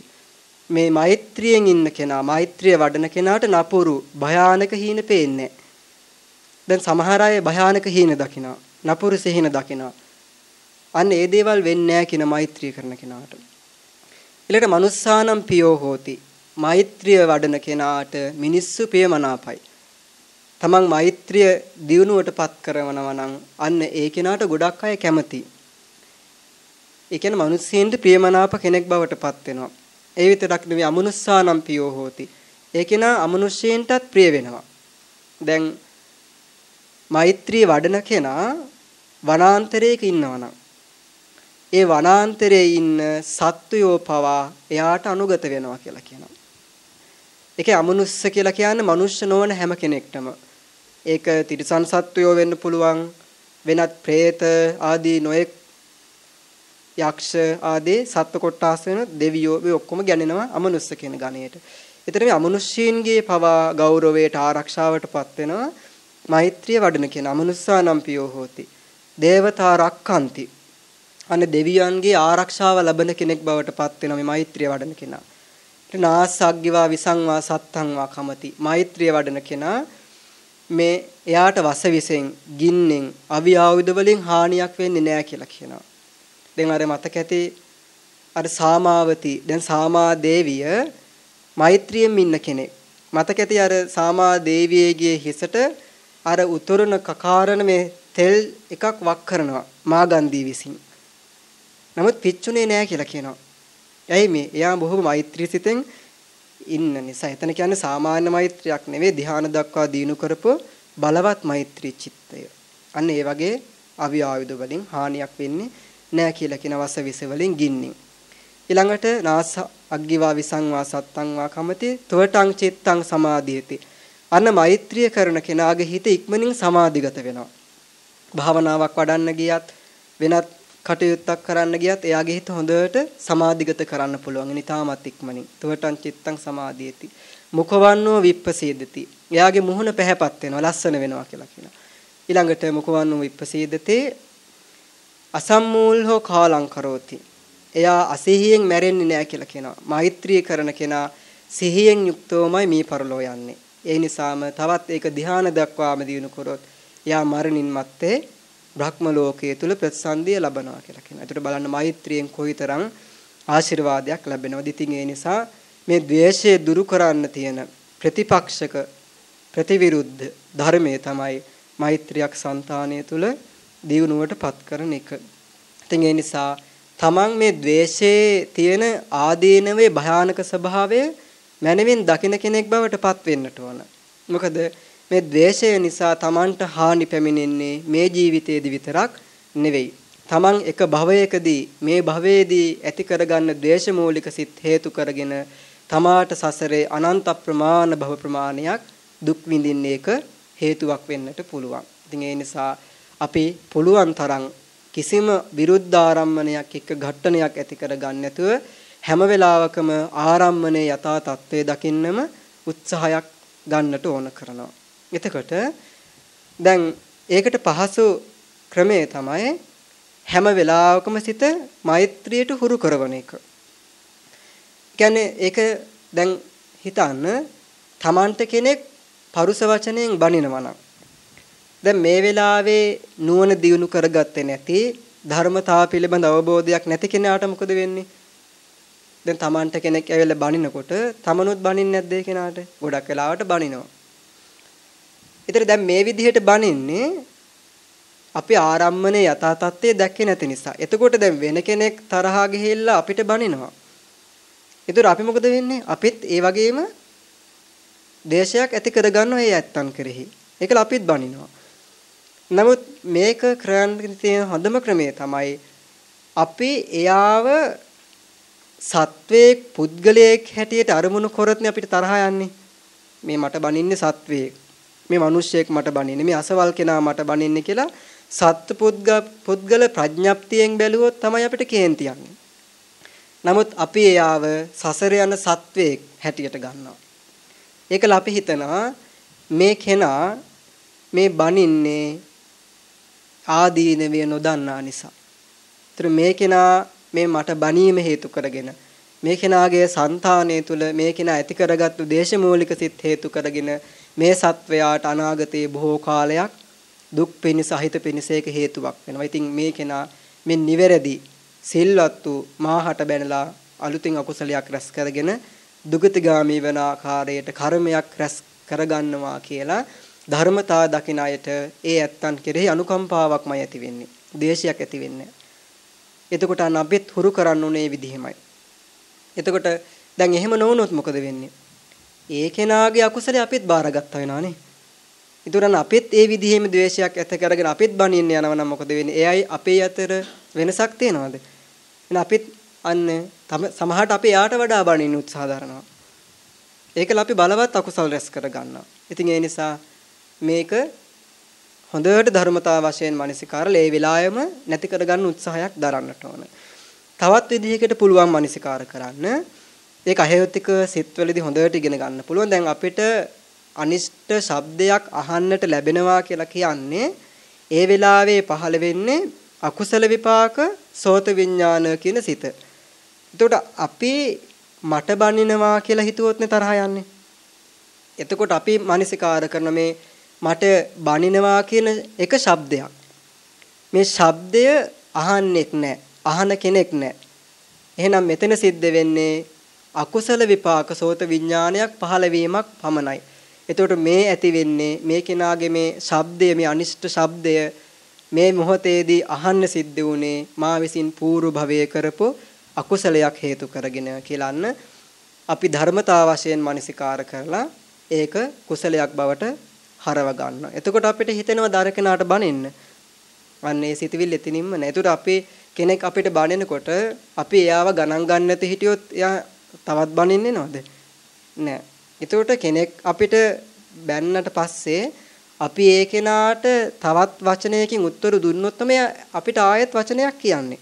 මේ මෛත්‍රියෙන් ඉන්න කෙනා මෛත්‍රිය වඩන කෙනාට නපුරු භයානක හීන පේන්නේ දැන් සමහර අය භයානක හීන දකිනවා. නපුරු සිහින දකිනවා. අන්න ඒ දේවල් වෙන්නේ නැහැ කියන මෛත්‍රිය කරන කෙනාට. ඊළඟට manussානම් පියෝ හෝති. මෛත්‍රිය වඩන කෙනාට මිනිස්සු ප්‍රියමනාපයි. තමන් මෛත්‍රිය දියුණුවටපත් කරනවා නම් අන්න ඒ කෙනාට ගොඩක් අය කැමති. ඒ කියන්නේ මිනිස්සුන්ට ප්‍රියමනාප කෙනෙක් බවට පත් වෙනවා. ඒ විතරක් නෙවෙයි අමනුස්සානම් පියෝ හෝති. ඒ කෙනා අමනුෂ්‍යයන්ටත් ප්‍රිය වෙනවා. දැන් මෛත්‍රී වඩන කෙනා වනාන්තරයක ඉන්නවනම් ඒ වනාන්තරයේ ඉන්න සත්වයෝ පවා එයාට අනුගත වෙනවා කියලා කියනවා. ඒකේ අමනුස්ස කියලා කියන්නේ මනුෂ්‍ය නොවන හැම කෙනෙක්ටම. ඒක තිරිසන් සත්වයෝ වෙන්න පුළුවන් වෙනත් പ്രേත ආදී නොයෙක් යක්ෂ ආදී සත්ව කොටස් වෙන දෙවියෝ මේ ඔක්කොම ගැනෙනවා අමනුස්ස කියන ගණයට. එතන මේ අමනුෂ්‍යයන්ගේ පවා ගෞරවයට ආරක්ෂාවටපත් වෙනවා මෛත්‍රිය වඩන කියන අමනුස්සානම්පියෝ හෝති. දේවතා රක්칸ති. අනේ දෙවියන්ගේ ආරක්ෂාව ලබන කෙනෙක් බවට පත් වෙන මේ මෛත්‍රිය වඩන කෙනා. නාසග්ගිවා විසංවා සත්තංවා කමති. මෛත්‍රිය වඩන කෙනා මේ එයාට වසවිසෙන් ගින්නෙන් අවි ආයුධ වලින් හානියක් වෙන්නේ නැහැ කියලා කියනවා. දැන් අර මතක ඇති අර සාමාවති දැන් සාමා දේවිය මෛත්‍රියෙන් ඉන්න කෙනෙක්. මතක ඇති අර සාමා දේවියගේ හිසට අර උතුරන කකාරන මේ තෙල් එකක් වක් කරනවා මාගන්දී විසින්. නමුත් පිච්චුනේ නෑ කියලා කියනවා. ඇයි මේ? එයා බොහොම මෛත්‍රී සිතෙන් ඉන්න නිසා. එතන කියන්නේ සාමාන්‍ය මෛත්‍රියක් නෙවෙයි ධ්‍යාන දක්වා දිනු කරපු බලවත් මෛත්‍රී චිත්තය. අන්න ඒ වගේ අවි ආයුධ වලින් හානියක් වෙන්නේ නෑ කියලා කියන වස විස වලින් ගින්නින්. ඊළඟට නාස අග්ගිවා විසංවා සත්තංවා කමති තුවටං චිත්තං සමාධියති. අන්න මෛත්‍රිය කරන කෙනාගේ හිත ඉක්මනින් සමාධිගත වෙනවා. භාවනාවක් වඩන්න ගියත් වෙනත් කටයුත්තක් කරන්න ගියත් එයාගේ හිත හොඳට සමාධිගත කරන්න පුළුවන්. ඊටමත් ඉක්මනින්. තුවටං චිත්තං සමාධියති. මුඛවන්නෝ විප්පසීදති. එයාගේ මුහුණ පැහැපත් වෙනවා, ලස්සන වෙනවා කියලා කියනවා. ඊළඟට මුඛවන්නෝ විප්පසීදතේ අසම්මූල්හෝ කාලං කරෝති. එයා අසිහියෙන් මැරෙන්නේ නැහැ කියලා කියනවා. මෛත්‍රී කරන කෙනා සිහියෙන් යුක්තවමයි මේ පරලෝ යන්නේ. ඒ නිසාම තවත් ඒක ධ්‍යාන දක්වාම දිනු කරොත් එයා මරණින් මත්තේ බ්‍රහ්ම ලෝකයේ තුල ප්‍රතිසන්දිය ලබනවා කියලා කියනවා. එතකොට බලන්න මෛත්‍රියෙන් කොයිතරම් ආශිර්වාදයක් ලැබෙනවද? ඉතින් ඒ නිසා මේ द्वේෂය දුරු කරන්න තියෙන ප්‍රතිපක්ෂක ප්‍රතිවිරුද්ධ ධර්මයේ තමයි මෛත්‍රියක් సంతානය තුල දියුණුවටපත් කරන එක. ඉතින් ඒ නිසා තමන් මේ द्वේෂයේ තියෙන ආදීනවේ භයානක ස්වභාවය මනමින් දකින කෙනෙක් බවට පත් වෙන්නට ඕන. මොකද මේ द्वේෂය නිසා තමන්ට හානි පැමිණෙන්නේ මේ ජීවිතයේදී විතරක් නෙවෙයි. තමන් එක භවයකදී මේ භවයේදී ඇති කරගන්න ද්වේෂමූලික සිත් හේතු කරගෙන තමාට සසරේ අනන්ත ප්‍රමාණ භව ප්‍රමාණයක් දුක් විඳින්න එක හේතුවක් වෙන්නට පුළුවන්. ඉතින් ඒ නිසා අපි පුළුවන් තරම් කිසිම විරුද්ධ ආරම්මණයක් එක්ක ඝට්ටනයක් ඇති කර ගන්න නැතුව හැම වෙලාවකම ආරම්මණයේ යථා තත්ත්වය දකින්නම උත්සාහයක් ගන්නට ඕන කරනවා. එතකොට දැන් ඒකට පහසු ක්‍රමය තමයි හැම වෙලාවකම සිත මෛත්‍රියට හුරු කරවන එක. කියන්නේ ඒක දැන් හිතන්න තමන්ට කෙනෙක් පරුස වචනයෙන් බනිනවා නම් දැන් මේ වෙලාවේ නුවණ දියුණු කරගත්තේ නැති ධර්මතාව පිළිබඳ අවබෝධයක් නැති කෙනාට මොකද වෙන්නේ? දැන් Tamanට කෙනෙක් ඇවිල්ලා බනිනකොට තමනුත් බනින්නේ නැද්ද ඒ කෙනාට? ගොඩක් වෙලාවට බනිනවා. ඊතර දැන් මේ විදිහට බනින්නේ අපි ආරම්මනේ යථා තත්ත්වය දැක්කේ නැති නිසා. එතකොට දැන් වෙන කෙනෙක් තරහා ගිහිල්ලා අපිට බනිනවා. ඊතර අපි මොකද වෙන්නේ? අපිත් ඒ වගේම දේශයක් ඇති කරගන්නවා ඒ ඇත්තන් කෙරෙහි. ඒකල අපිත් බනිනවා. නමුත් මේක කරන්න තියෙන හොඳම ක්‍රමය තමයි අපි එයාව සත්වයේ පුද්ගලයෙක් හැටියට අරමුණු කරොත්නේ අපිට තරහ යන්නේ. මේ මට බනින්නේ සත්වයේ. මේ මිනිස්සෙක් මට බනින්නේ. මේ අසවල් කෙනා මට බනින්නේ කියලා සත්පුද්ග පුද්ගල ප්‍රඥප්තියෙන් බැලුවොත් තමයි අපිට කේන්ති යන්නේ. නමුත් අපි එයාව සසර යන සත්වයේ හැටියට ගන්නවා. ඒකල අපි හිතනවා මේ කෙනා මේ බනින්නේ ආදීනවය නොදන්නා නිසා. ඒතර මේ කෙනා මේ මට බණීම හේතු කරගෙන මේ කෙනාගේ సంతානය තුල මේ කෙනා ඇති කරගත්තු දේශමූලික සිත් හේතු කරගෙන මේ සත්වයාට අනාගතයේ බොහෝ කාලයක් දුක් පිනිස හිත පිනිස ඒක හේතුවක් වෙනවා. ඉතින් මේ කෙනා මේ නිවැරදි සිල්වත් වූ මාහට බැනලා අලුතින් අකුසලයක් රැස් කරගෙන දුගතිගාමී වන ආකාරයට කර්මයක් රැස් කරගන්නවා කියලා ධර්මතා දකින අයට ඒ ඇත්තන් කෙරෙහි අනුකම්පාවක්මයි ඇති වෙන්නේ. ද්වේෂයක් ඇති වෙන්නේ. එතකොට අන්න අපිත් හුරු කරන්න ඕනේ විදිහමයි. එතකොට දැන් එහෙම නොවුනොත් මොකද වෙන්නේ? ඒ කෙනාගේ අකුසලේ අපිත් බාරගත්තා වෙනානේ. ඊතරම් අපිත් ඒ විදිහෙම ද්වේෂයක් ඇති කරගෙන අපිත් බනින්න යනවා නම් මොකද වෙන්නේ? එයයි අපේ අතර වෙනසක් තියනවාද? එහෙනම් අපිත් අන්න සමහරට අපි යාට වඩා බනින්න උත්සාහ දරනවා. ඒකල අපි බලවත් අකුසල රැස් කර ගන්නවා. ඉතින් ඒ නිසා මේක හොඳට ධර්මතාව වශයෙන් මානසිකාරල ඒ වෙලාවෙම නැති කරගන්න උත්සාහයක් දරන්නට ඕන. තවත් විදිහකට පුළුවන් මානසිකාර කරන්න. ඒක අහේයොතික සිත්වලදී හොඳට ඉගෙන ගන්න පුළුවන්. දැන් අපිට අනිෂ්ට ශබ්දයක් අහන්නට ලැබෙනවා කියලා කියන්නේ ඒ වෙලාවේ පහළ වෙන්නේ අකුසල විපාක සෝත විඥාන කියන සිත. එතකොට අපි මට බනිනවා කියලා හිතුවොත් නේ තරහ යන්නේ. එතකොට අපි මානසිකාර කරන මේ මට බනිනවා කියන එක ශබ්දයක්. මේ ශබ්දය අහන්නෙක් නැහැ. අහන කෙනෙක් නැහැ. එහෙනම් මෙතන සිද්ධ වෙන්නේ අකුසල විපාක සෝත විඥානයක් පහළ වීමක් පමණයි. එතකොට මේ ඇති වෙන්නේ මේ කෙනාගේ මේ ශබ්දය මේ අනිෂ්ට ශබ්දය මේ මොහොතේදී අහන්න සිද්ධ වුණේ මා විසින් పూర్ව භවයේ කරපු අකුසලයක් හේතු කරගෙන කියලාන්න අපි ධර්මතා වශයෙන් මනසිකාර කරලා ඒක කුසලයක් බවට හරව ගන්නවා. එතකොට අපිට හිතෙනවා දර කෙනාට බනින්න. අන්න ඒ සිතවිල්ල එතනින්ම නෑ. ඒතර අපි කෙනෙක් අපිට බනිනකොට අපි එයාව ගණන් ගන්න නැති හිටියොත් එයා තවත් බනින්නේ නේද? නෑ. ඒතකොට කෙනෙක් අපිට බැන්නට පස්සේ අපි ඒ කෙනාට තවත් වචනයකින් උත්තර දුන්නොත් තමයි අපිට ආයෙත් වචනයක් කියන්නේ.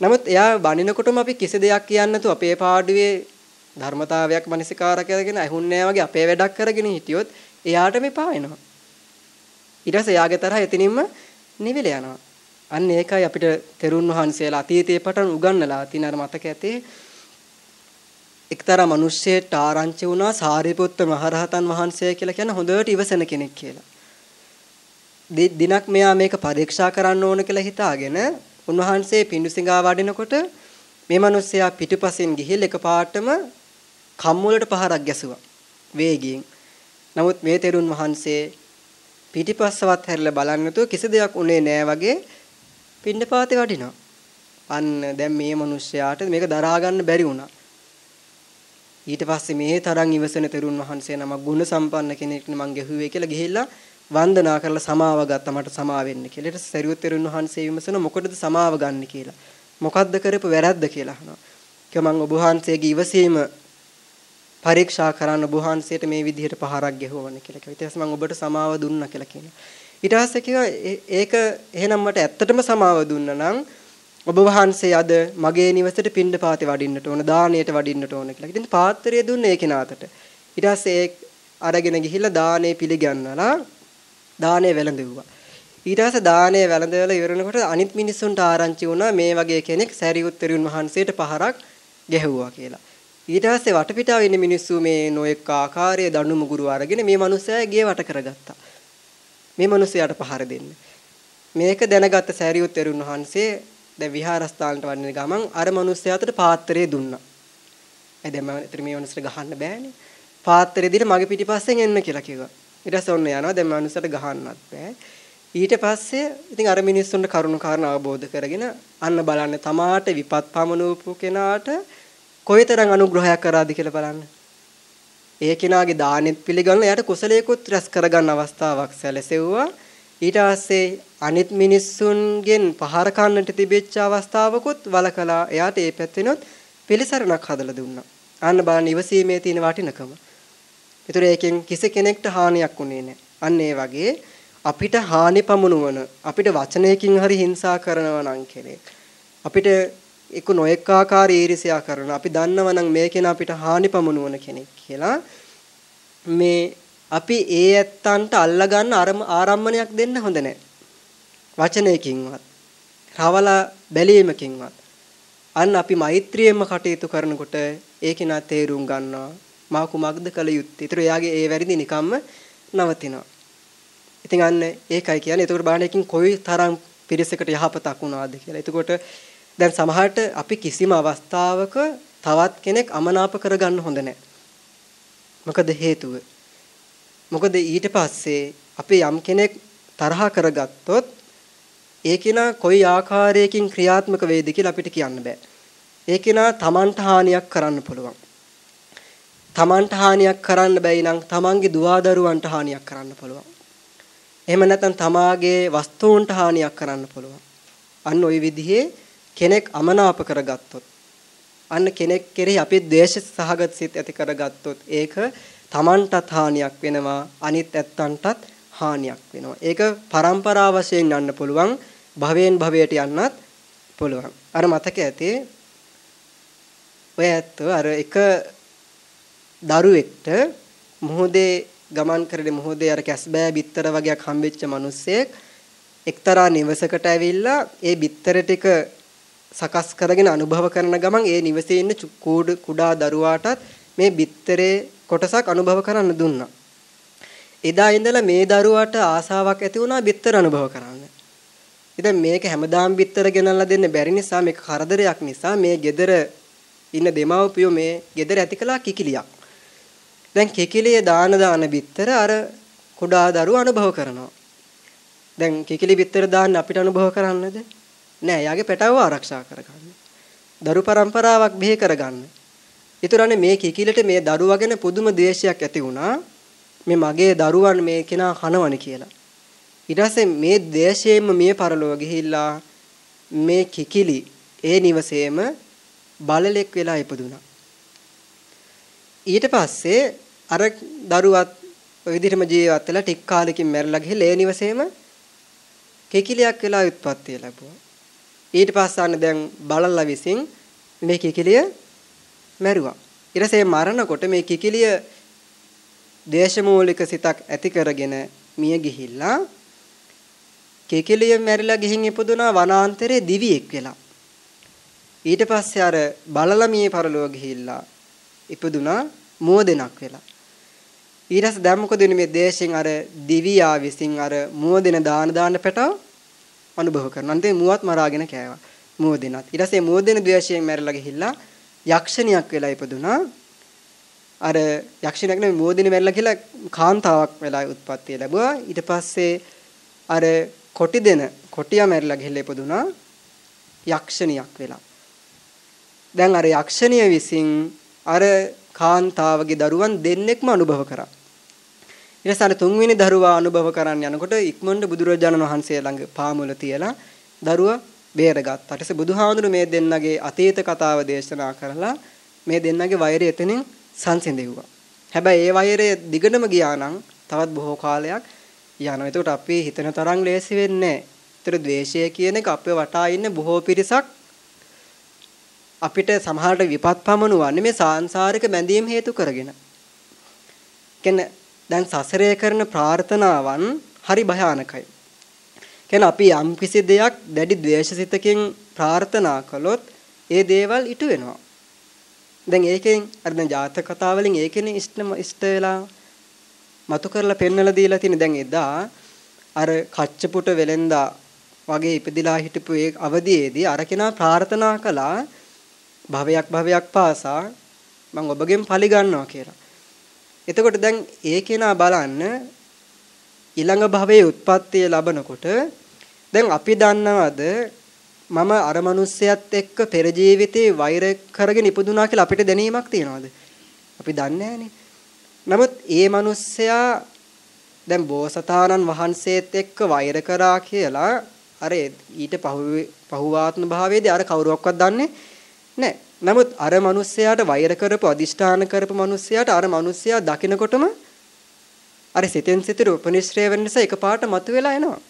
නමුත් එයා බනිනකොටම අපි කිසි දෙයක් කියන්නේ නැතුව අපේ පාඩුවේ ධර්මතාවයක් මනසිකාර කරගෙන අහුන්නේ වගේ අපේ වැඩක් කරගෙන හිටියොත් එයාට මෙපා වෙනවා. ඊට පස්සේ එයාගේ තරහ එතනින්ම නිවිල යනවා. අන්න ඒකයි අපිට තෙරුන් වහන්සේලා අතීතයේ පටන් උගන්වලා තියෙන අර මතක ඇතේ එක්තරා මිනිස්සෙට ආරංචි වුණා සාරිපුත්ත මහරහතන් වහන්සේ කියලා කියන හොඳට ඉවසන කෙනෙක් කියලා. දිනක් මෙයා මේක පරීක්ෂා කරන්න ඕන කියලා හිතාගෙන උන්වහන්සේ පිඬුසිඟා වඩිනකොට මේ මිනිස්සයා පිටුපසින් ගිහිල් එකපාරටම කම්මුලට පහරක් ගැසුවා. වේගයෙන්. නමුත් මේ තෙරුන් වහන්සේ පිටිපස්සවත් හැරිලා බලන්නේ නැතුව කිසි දෙයක් උනේ නෑ වගේ පින්නපාතේ වඩිනවා. අන්න දැන් මේ මිනිස්යාට මේක දරා ගන්න බැරි වුණා. ඊට පස්සේ මේ තරම් ඉවසන තෙරුන් වහන්සේ නමක් ගුණ සම්පන්න කෙනෙක් මං ගැහුවේ කියලා ගිහිල්ලා වන්දනා කරලා සමාව ගත්තා මට සමාව වෙන්න කියලා. ඊට සරියුත් තෙරුන් වහන්සේ විමසන මොකටද සමාව ගන්න කියලා. මොකද්ද කරපු වැරද්ද කියලා අහනවා. කිය මං ඔබ වහන්සේගේ ඉවසීම පරීක්ෂා කරන්න ඔබ වහන්සේට මේ විදිහට පහරක් ගැහුවවනේ කියලා කිව්වා. ඊට පස්සේ මං ඔබට සමාව දුන්නා කියලා කියනවා. ඊට පස්සේ කිව්වා ඒක එහෙනම් මට ඇත්තටම සමාව දුන්නා නම් ඔබ වහන්සේ අද මගේ නිවසට පින්ඩ පාතේ වඩින්නට ඕන දාණයට වඩින්නට ඕන කියලා. ඉතින් පාත්‍රය දුන්නේ ඒ කෙනාට. ඊට පස්සේ ඒ අරගෙන ගිහිල්ලා දාණය පිළිගන්නලා දාණය වැළඳෙව්වා. ඊට පස්සේ දාණය වැළඳවලා ඉවරනකොට අනිත් මිනිස්සුන්ට ආරංචි වුණා මේ වගේ කෙනෙක් සැරියුත්තරුන් වහන්සේට පහරක් ගැහුවා කියලා. ඊට පස්සේ වටපිටාව ඉන්න මිනිස්සු මේ නොඑක ආකාරයේ දඬු මුගුරු අරගෙන මේ මිනිස්සයා ගේ වට කරගත්තා. මේ මිනිස්සයාට පහර දෙන්න. මේක දැනගත්ත සැරියුත්තරුන් වහන්සේ දැන් විහාරස්ථානට වඩින ගමන් අර මිනිස්සයාට පාත්‍රය දුන්නා. ඒ දැන් මම ඉතින් මේ මිනිස්සට ගහන්න බෑනේ. පාත්‍රය දීලා මගේ පිටිපස්සෙන් එන්න කියලා කිව්වා. ඊට පස්සේ ඔන්න යනවා. දැන් මිනිස්සට ගහන්නත් බෑ. ඊට පස්සේ ඉතින් අර මිනිස්සුන්ට කරුණු කාරණා අවබෝධ කරගෙන අන්න බලන්න තමාට විපත් පමනූපු කෙනාට කොයිතරම් අනුග්‍රහයක් කරාද කියලා බලන්න. ඒ කෙනාගේ දානෙත් පිළිගන්න එයාට කුසලයකුත් රැස් කරගන්න අවස්ථාවක් සැලසෙව්වා. ඊට පස්සේ අනිත් මිනිස්සුන්ගෙන් පහර කන්නට තිබෙච්ච අවස්ථාවකුත් වලකලා එයාට ඒ පැත්තෙනොත් පිළිසරණක් හදලා දුන්නා. අන්න බලන්න ඉවසීමේ තියෙන වටිනකම. ඒතර ඒකෙන් කිසි කෙනෙක්ට හානියක් උනේ නැහැ. අන්න ඒ වගේ අපිට හානි පමුණුවන අපිට වචනයකින් හරි හිංසා කරනවා නම් කෙනෙක් අපිට එක්ක නොඑක ආකාර ඊර්ෂ්‍යා කරන අපි දන්නවා නම් මේ කෙනා අපිට හානි පමුණුවන කෙනෙක් කියලා මේ අපි ඒ ඇත්තන්ට අල්ලගන්න ආරම්මණයක් දෙන්න හොඳ නැහැ. වචනයකින්වත්, රවලා බැලීමකින්වත්. අන්න අපි මෛත්‍රියෙන්ම කටයුතු කරනකොට ඒ කෙනා තේරුම් ගන්නවා මා කුමක්ද කළ යුත්තේ. ඒතර එයාගේ ඒ වැරදි නිකම්ම නවතිනවා. ඉතින් අන්න ඒකයි කියන්නේ. එතකොට බාහනයකින් කොයි තරම් පිරිසකට යහපතක් වුණාද කියලා. එතකොට දැන් සමහරට අපි කිසිම අවස්ථාවක තවත් කෙනෙක් අමනාප කරගන්න හොඳ නැහැ. මොකද හේතුව මොකද ඊට පස්සේ අපි යම් කෙනෙක් තරහ කරගත්තොත් ඒ කෙනා කොයි ආකාරයකින් ක්‍රියාත්මක වේද කියලා අපිට කියන්න බෑ. ඒ කෙනා තමන්ට හානියක් කරන්න පුළුවන්. තමන්ට හානියක් කරන්න බැයි නම් තමන්ගේ දුවාදරුවන්ට හානියක් කරන්න පුළුවන්. එහෙම නැත්නම් තමාගේ වස්තුන්ට හානියක් කරන්න පුළුවන්. අන්න ওই විදිහේ කෙනෙක් අමනාප කරගත්තොත් අන්න කෙනෙක් කෙරෙහි අපේ ද්වේෂ සහගත සිත් ඇති කරගත්තොත් ඒක තමන්ටත් හානියක් වෙනවා අනිත් ඇත්තන්ටත් හානියක් වෙනවා. ඒක પરම්පරා වශයෙන් යන්න පුළුවන්. භවයෙන් භවයට යන්නත් පුළුවන්. අර මතක ඇති ඔය ඇත්ත අර එක දරුවෙක්ට මොහොතේ ගමන් කරගෙන මොහොතේ අර කැස්බෑ බිත්තර වගේක් හම්බෙච්ච මිනිස්සෙක් එක්තරා නිවසකට ඇවිල්ලා ඒ බිත්තර ටික සකස් කරගෙන අනුභව කරන ගමන් ඒ නිවසේ ඉන්න කුඩා දරුවාටත් මේ බිත්තරේ කොටසක් අනුභව කරන්න දුන්නා. එදා ඉඳලා මේ දරුවාට ආසාවක් ඇති වුණා බිත්තර අනුභව කරන්න. ඉතින් මේක හැමදාම බිත්තර ගෙනල්ලා දෙන්න බැරි නිසා මේක කරදරයක් නිසා මේ gedara ඉන්න දෙමව්පියෝ මේ gedara ඇති කළා කිකිලියක්. දැන් කිකිලිය දාන දාන බිත්තර අර කුඩා දරුවා අනුභව කරනවා. දැන් කිකිලි බිත්තර දාන්න අපිට අනුභව කරන්නද? නෑ. යාගේ පැටවව ආරක්ෂා කරගන්න. දරු પરම්පරාවක් බිහි කරගන්න. ඊතරන්නේ මේ කිකිලට මේ දරුවා ගැන පුදුම ද්වේෂයක් ඇති වුණා. මේ මගේ දරුවන් මේ කෙනා කනවනේ කියලා. ඊට පස්සේ මේ ද්වේෂයෙන්ම මිය පරලොව ගිහිල්ලා මේ කිකිලි ඒ නිවසේම බලලෙක් වෙලා ඉපදුනා. ඊට පස්සේ අර දරුවත් ඔය විදිහටම ජීවත් වෙලා ටික කාලෙකින් මැරිලා ගිහලා ඒ නිවසේම කිකිලියක් වෙලා උත්පත්ති ලැබුවා. ඊට පස්සේ අන්න දැන් බලලා විසින් මේ කිකිලිය මැරුවා. ඊට පස්සේ මරණකොට මේ කිකිලිය දේශමූලික සිතක් ඇති කරගෙන මිය ගිහිල්ලා කිකිලිය මැරිලා ගිහින් ඉපදුනා වනාන්තරයේ දිවියෙක් වෙලා. ඊට පස්සේ අර බලලා මිය පරලොව ගිහිල්ලා ඉපදුනා මුවදෙනක් වෙලා. ඊට පස්සේ දැන් මොකද වෙන්නේ මේ දේශයෙන් අර දිවියා විසින් අර මුවදෙන දාන දාන පැටව අනුභව කරනවා. අන්තිමේ මුවත් මරාගෙන කෑවා. මුවදෙනත්. ඊට පස්සේ මුවදෙන ද්වේෂයෙන් මැරිලා ගිහිල්ලා යක්ෂණියක් වෙලා ඉපදුනා. අර යක්ෂණයක් නෙමෙයි මෝදිනේ මැරිලා කියලා කාන්තාවක් වෙලා උත්පත්ති ලැබුවා. ඊට පස්සේ අර කොටි දෙන කොටියා මැරිලා ගිහිල්ලා ඉපදුනා යක්ෂණියක් වෙලා. දැන් අර යක්ෂණිය විසින් අර කාන්තාවගේ දරුවන් දෙන්නෙක්ම අනුභව කරා. ඊට පස්සේ අර තුන්වෙනි දරුවා අනුභව කරන්න යනකොට ඉක්මනට බුදුරජාණන් වහන්සේ ළඟ පාමුල තියලා දරුවා බේරගත්තා. ඊට පස්සේ බුදුහාමුදුරු මේ දෙන්නගේ අතීත කතාව දේශනා කරලා මේ දෙන්නගේ වෛරය එතනින් සංසිඳෙව්වා. හැබැයි ඒ වෛරය දිගටම ගියා නම් තවත් බොහෝ කාලයක් යනවා. ඒකට අපි හිතන තරම් ලේසි වෙන්නේ නැහැ. ඒතර ද්වේෂය කියන එක අපේ වටා ඉන්න බොහෝ පිරිසක් අපිට සමහරට විපත් පමනුවන්නේ මේ සාංශාරික බැඳීම් හේතු කරගෙන. කියන්නේ දැන් සසරේ කරන ප්‍රාර්ථනාවන් හරි භයානකයි. කියන්නේ අපි යම් කිසි දෙයක් දැඩි ද්වේෂසිතකින් ප්‍රාර්ථනා කළොත් ඒ දේවල් ඉටු වෙනවා. දැන් ඒකෙන් අර දැන් ජාතක කතා වලින් ඒකනේ ඉෂ්ටම ඉෂ්ට වෙලා මතු කරලා පෙන්වලා දීලා තියෙන දැන් එදා අර කච්චපුට වෙලෙන්දා වගේ ඉපදිලා හිටපු ඒ අවදියේදී අර කෙනා ප්‍රාර්ථනා කළා භවයක් භවයක් පාසා මම ඔබගෙන් පලි ගන්නවා කියලා. එතකොට දැන් ඒ කෙනා බලන්න ඊළඟ භවයේ උත්පත්තිය ලබනකොට දැන් අපි දන්නවද මම අර මිනිස්සයත් එක්ක පෙර ජීවිතේ වෛර කරගෙන ඉපදුනා කියලා අපිට දැනීමක් තියනවද? අපි දන්නේ නමුත් ඒ මිනිස්සයා දැන් බෝසතාණන් වහන්සේත් එක්ක වෛර කරා කියලා අර ඊට පහුවාත්ම භාවයේදී අර කවුරුවක්වත් දන්නේ නැහැ. නමුත් අර මිනිස්සයාට වෛර කරපු අදිෂ්ඨාන කරපු මිනිස්සයාට අර මිනිස්සයා දකිනකොටම අර සිතෙන් සිතට උපනිශ්‍රේ වෙන නිසා එකපාරට මතුවෙලා එනවා.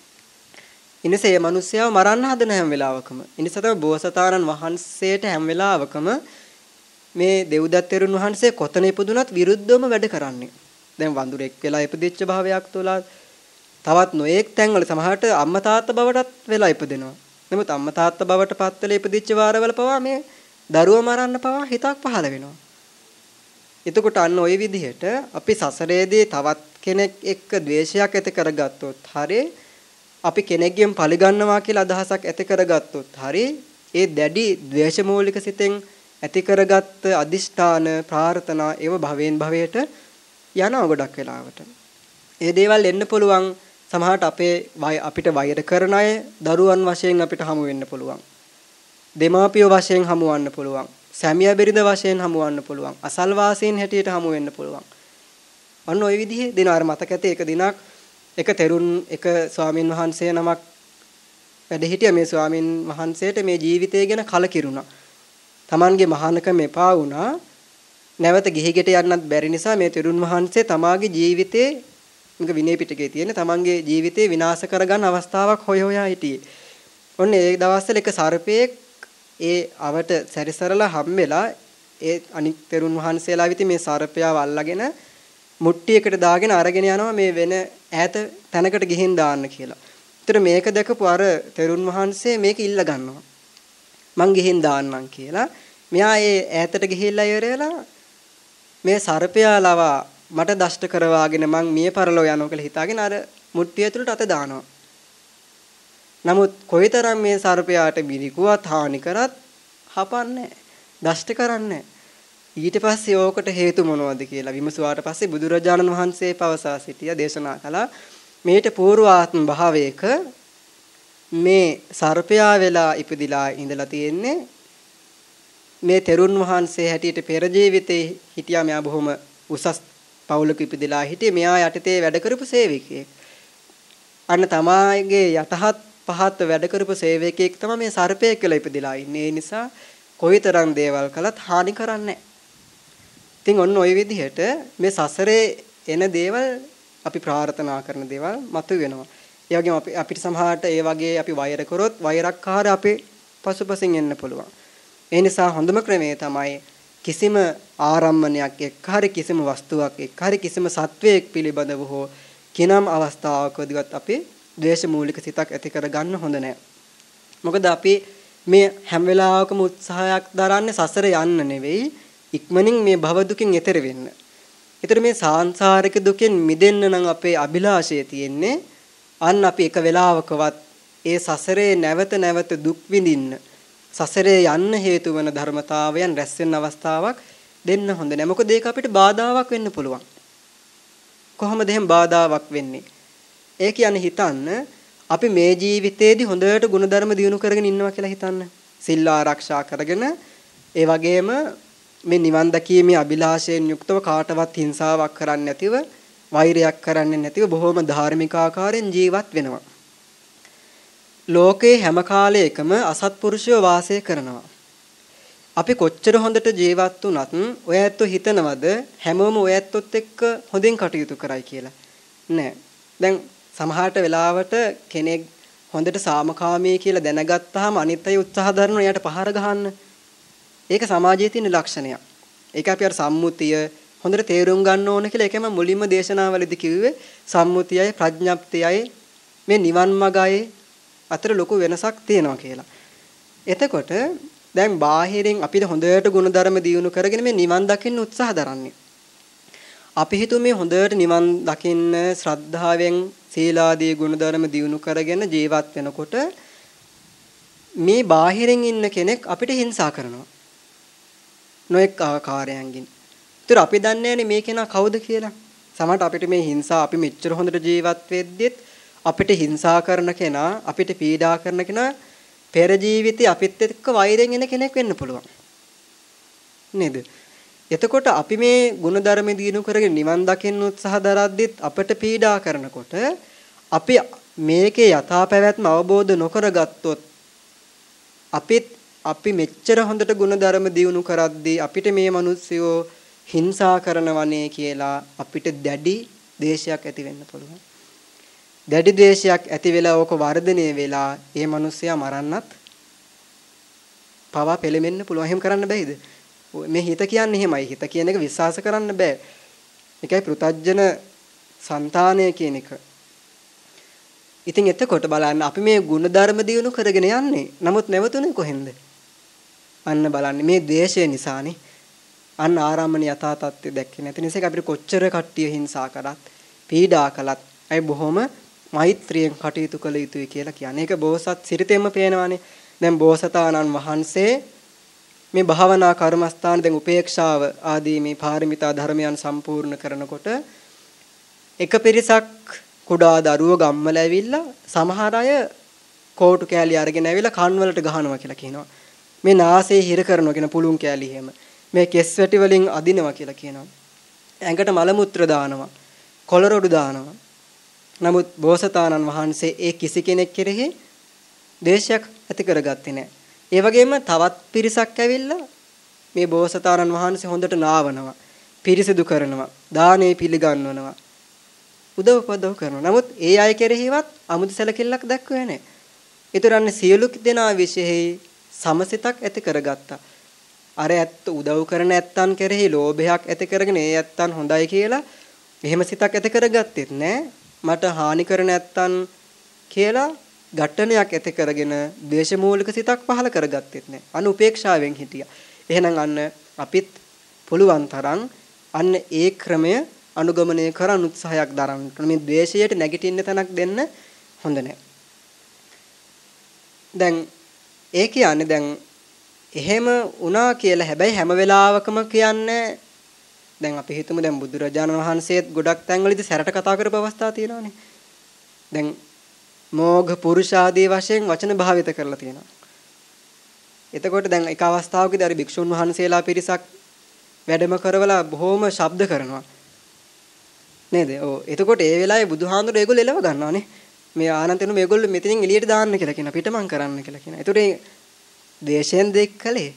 ඉනිසේ මේ මිනිස්සයාව මරන්න හදන හැම වෙලාවකම. ඉනිසා තමයි බෝසතාණන් වහන්සේට හැම වෙලාවකම මේ දෙව්දත් තෙරුන් වහන්සේ කොතන ඉපදුනත් විරුද්ධවම වැඩ කරන්නේ. දැන් වඳුරෙක් වෙලා ඉපදිච්ච භාවයක් තුල තවත් නොඑක් තැන්වල සමහරට අම්මා තාත්තා බවටත් වෙලා ඉපදෙනවා. නමුත් අම්මා තාත්තා බවට පත් වෙලා ඉපදිච්ච වාරවල පවා මේ දරුවා මරන්න පවා හිතක් පහළ වෙනවා. එතකොට අන්න ওই විදිහට අපි සසරේදී තවත් කෙනෙක් එක්ක ද්වේෂයක් ඇති කරගත්තොත් හරි අපි කෙනෙක්ගෙන් පරිගන්නවා කියලා අදහසක් ඇති කරගත්තොත් හරි ඒ දැඩි ද්වේෂමූලික සිතෙන් ඇති කරගත්ත අදිෂ්ඨාන ප්‍රාර්ථනා ඒව භවෙන් භවයට යනවා ගොඩක් වෙලාවට. ඒ දේවල් එන්න පුළුවන් සමහරට අපේ අපිට වෛර කරන අය දරුවන් වශයෙන් අපිට හමු වෙන්න පුළුවන්. දෙමාපියෝ වශයෙන් හමුවන්න පුළුවන්. සැමියා බිරිඳ වශයෙන් හමුවන්න පුළුවන්. අසල්වාසීන් හැටියට හමු වෙන්න පුළුවන්. අන්න ওই විදිහේ දින අර මතක ඇති එක දිනක් එක තෙරුන් එක ස්වාමින් වහන්සේ නමක් වැඩ හිටිය මේ ස්වාමින් වහන්සේට මේ ජීවිතය ගැන කලකිරුණා. Tamanගේ මහානකම එපා වුණා. නැවත ගිහි ගෙට යන්නත් බැරි නිසා මේ තෙරුන් වහන්සේ තමාගේ ජීවිතේ මේක විනය පිටකේ තියෙන තමන්ගේ ජීවිතේ විනාශ කරගන්න අවස්ථාවක් හොය හොයා හිටියේ. ඔන්න ඒ දවස්වල එක සර්පයෙක් ඒ අවට සැරිසරලා හම්බෙලා ඒ අනික් තෙරුන් වහන්සේලා විතර මේ සර්පයාව අල්ලගෙන මුට්ටියකට දාගෙන අරගෙන යනවා මේ වෙන ඈත තැනකට ගිහින් දාන්න කියලා. ඒතර මේක දැකපු අර තෙරුන් වහන්සේ මේක ඉල්ල ගන්නවා. මං ගිහින් දාන්නම් කියලා. මෙයා ඒ ඈතට ගිහිල්ලා ඉවරලා මේ සර්පයා ලවා මට දෂ්ට කරවාගෙන මං මිය පරලෝ යනවා කියලා හිතාගෙන අර මුට්ටිය ඇතුළට අත දානවා. නමුත් කොයිතරම් මේ සර්පයාට බිරිකුවත් හානි කරත් හපන්නේ දෂ්ට කරන්නේ ඊට පස්සේ ඕකට හේතු මොනවද කියලා විමසුවාට පස්සේ බුදුරජාණන් වහන්සේ පවසා සිටියා දේශනා කළා මේට పూర్වාත්ම භාවයක මේ සර්පයා වෙලා ඉපදිලා ඉඳලා තියෙන්නේ මේ තෙරුන් වහන්සේ හැටියට පෙර ජීවිතේ හිටියා මෙයා බොහොම උසස් පවුලක ඉපදිලා හිටියේ මෙයා යටතේ වැඩ කරපු සේවකයෙක්. අන්න තමාගේ යටහත් පහත් වැඩ කරපු සේවකයෙක් තමයි මේ සර්පයෙක් කියලා ඉපදිලා ඉන්නේ. ඒ නිසා කොයිතරම් දේවල් කළත් හානි කරන්නේ ඉතින් ඔන්න ওই විදිහට මේ සසරේ එන දේවල් අපි ප්‍රාර්ථනා කරන දේවල් මතු වෙනවා. ඒ වගේම අපි අපිට සමහරට ඒ වගේ අපි වෛර කරොත් වෛරක්කාර අපේ පසුපසින් එන්න පුළුවන්. ඒ නිසා හොඳම ක්‍රමය තමයි කිසිම ආරම්මණයක් එක්ක හරි කිසිම වස්තුවක් එක්ක හරි කිසිම සත්වයක් පිළිබඳව හෝ කිනම් අවස්ථාවකදීවත් අපි ද්වේෂ මූලික සිතක් ඇති කරගන්න හොඳ නැහැ. මොකද අපි මේ හැම වෙලාවකම උත්සාහයක් දරන්නේ සසර යන්න නෙවෙයි ඉක්මනින් මේ භව දුකින් එතෙර වෙන්න. ඒතර මේ සාංශාරික දුකෙන් මිදෙන්න නම් අපේ අභිලාෂය තියෙන්නේ අන්න අපි එක වෙලාවකවත් ඒ සසරේ නැවත නැවත දුක් විඳින්න සසරේ යන්න හේතු වන ධර්මතාවයන් රැස් වෙන අවස්ථාවක් දෙන්න හොඳ නැහැ. මොකද ඒක අපිට බාධාවක් වෙන්න පුළුවන්. කොහොමද එහෙම බාධාවක් වෙන්නේ? ඒ කියන්නේ හිතන්න අපි මේ ජීවිතේදී හොඳට ಗುಣධර්ම දියුණු කරගෙන ඉන්නවා කියලා හිතන්න. සිල් ආරක්ෂා කරගෙන ඒ වගේම මේ නිවන් දැකීමේ අභිලාෂයෙන් යුක්තව කාටවත් හිංසාවක් කරන්නේ නැතිව වෛරයක් කරන්නේ නැතිව බොහොම ධාර්මික ආකාරයෙන් ජීවත් වෙනවා. ලෝකේ හැම කාලයකම අසත්පුරුෂයෝ වාසය කරනවා. අපි කොච්චර හොඳට ජීවත් වුණත් ඔය ඇත්තෝ හිතනවද හැමෝම ඔය ඇත්තොත් එක්ක හොඳින් කටයුතු කරයි කියලා. නෑ. දැන් සමහරට වෙලාවට කෙනෙක් හොඳට සාමකාමී කියලා දැනගත්තාම අනිත් අය උත්සාහ දරනවා එයාට පහර ගහන්න. ඒක සමාජයේ තියෙන ලක්ෂණයක්. ඒක අපි අර සම්මුතිය හොඳට තේරුම් ගන්න ඕන කියලා ඒකම මුලින්ම දේශනාවලදී කිව්වේ සම්මුතියයි ප්‍රඥප්තියයි මේ නිවන් මගයි අතර ලොකු වෙනසක් තියෙනවා කියලා. එතකොට දැන් බාහිරින් අපිට හොඳට ගුණධර්ම දියුණු කරගෙන මේ නිවන් දකින්න උත්සාහ දරන්නේ. අපි හිතුව මේ හොඳට නිවන් දකින්න ශ්‍රද්ධාවෙන් සීලාදී ගුණධර්ම දියුණු කරගෙන ජීවත් වෙනකොට මේ බාහිරින් ඉන්න කෙනෙක් අපිට හිංසා කරනවා. නොඑක් ආකාරයන්ගින්. ඒතර අපි දන්නේ නැනේ මේ කෙනා කවුද කියලා. සමහරට අපිට මේ හිංසා අපි මෙච්චර හොඳට ජීවත් වෙද්දිත් අපිට හිංසා කරන කෙනා අපිට පීඩා කරන කෙනා පෙර ජීවිතේ අපිත් එක්ක වෛරයෙන් එන කෙනෙක් වෙන්න පුළුවන්. නේද? එතකොට අපි මේ ಗುಣධර්ම දිනු කරගෙන නිවන් දකින්න උත්සාහ දරද්දිත් අපට පීඩා කරනකොට අපි මේකේ යථා පැවැත්ම අවබෝධ නොකරගත්තොත් අපිත් අපි මෙච්චර හොඳට ಗುಣධර්ම දිනු කරද්දී අපිට මේ මිනිස්සුયો හිංසා කරනවනේ කියලා අපිට දැඩි දේශයක් ඇති වෙන්න පුළුවන්. දැඩි දේශයක් ඇති වෙලා ඕක වර්ධනය වෙලා ඒ මිනිස්සයා මරන්නත් පවා පෙළෙන්න පුළුවන්. එහෙම කරන්න බෑද? මේ හිත කියන්නේ එහෙමයි. හිත කියන එක විශ්වාස කරන්න බෑ. ඒකයි පෘතජන సంతානය කියන එක. ඉතින් එතකොට බලන්න අපි මේ ಗುಣධර්ම දියුණු කරගෙන යන්නේ. නමුත් නැවතුනේ කොහෙන්ද? අන්න බලන්න මේ දේශය නිසානේ. අන්න ආරම්මන යථා තත්ත්වය දැක්කේ නැති නිසා අපිට කොච්චර කට්ටිය හිංසා කළත්, පීඩා කළත් අය බොහොම මෛත්‍රියෙන් කටයුතු කළ යුතුයි කියලා කියන්නේ. ඒක බෝසත් සිරිතෙන්ම පේනවානේ. දැන් බෝසතාණන් වහන්සේ මේ භාවනා කර්මස්ථාන දැන් උපේක්ෂාව ආදී මේ පාරමිතා ධර්මයන් සම්පූර්ණ කරනකොට එක පිරිසක් කුඩා දරුවෝ ගම්වල ඇවිල්ලා සමහර අය කෝටු කෑලි අරගෙන ඇවිල්ලා කන් වලට ගහනවා කියලා කියනවා. මේ නාසයේ හිර කරනවා කියන පුළුන් කෑලි එහෙම. මේ කෙස් වැටි වලින් අදිනවා කියලා කියනවා. ඇඟට මල මුත්‍ර දානවා. කොළරොඩු දානවා. නමුත් බෝසතාණන් වහන්සේ ඒ කිසි කෙනෙක් කෙරෙහි දේශයක් ඇති කරගත්තේ නැහැ. ඒ වගේම තවත් පිරිසක් ඇවිල්ලා මේ බෝසතාණන් වහන්සේ හොඳට නාවනවා, පිරිසිදු කරනවා, දානේ පිළිගන්වනවා. උදව් උපදව් කරනවා. නමුත් ඒ අය කෙරෙහිවත් අමුතු සැලකිල්ලක් දක්වන්නේ නැහැ. ඊතරන්නේ සියලු දෙනා විශේෂයි සමසිතක් ඇති කරගත්තා. අර ඇත්ත උදව් කරන ඇත්තන් කෙරෙහි ලෝභයක් ඇති කරගෙන ඒ ඇත්තන් හොඳයි කියලා එහෙම සිතක් ඇති කරගත්තෙත් නෑ මට හානි කර නැත්තන් කියලා ඝට්ටනයක් ඇති කරගෙන දේශමූලික සිතක් පහල කරගත්තෙත් නෑ. අනු උපේක්ෂාවෙන් හිටියා. එහෙනම් අන්න අපිත් පුළුවන් තරම් අන්න ඒ ක්‍රමය අනුගමනය කරන් උත්සාහයක් දරන්න. මේ ද්වේෂයට නැගිටින්න තැනක් දෙන්න හොඳ නෑ. දැන් ඒ කියන්නේ දැන් එහෙම වුණා කියලා හැබැයි හැම වෙලාවකම කියන්නේ දැන් අපි හිතමු දැන් බුදුරජාණන් වහන්සේත් ගොඩක් තැන්වලදී සැරට කතා කරපු අවස්ථා තියෙනවානේ. දැන් මෝඝ පුරුෂ ආදී වශයෙන් වචන භාවිත කරලා තියෙනවා. එතකොට දැන් එක අවස්ථාවකදී අර භික්ෂුන් වහන්සේලා පිරිසක් වැඩම කරවලා බොහොම ශබ්ද කරනවා. නේද? ඔව්. එතකොට ඒ වෙලාවේ බුදුහාඳුර ඒගොල්ලෝ එලව ගන්නවානේ. මේ ආනන්තනු මේගොල්ලෝ මෙතනින් එළියට දාන්න කියලා කියන පිටමං කරන්න කියලා කියන. එතකොට ඒ දේශයෙන් දෙක්කලේ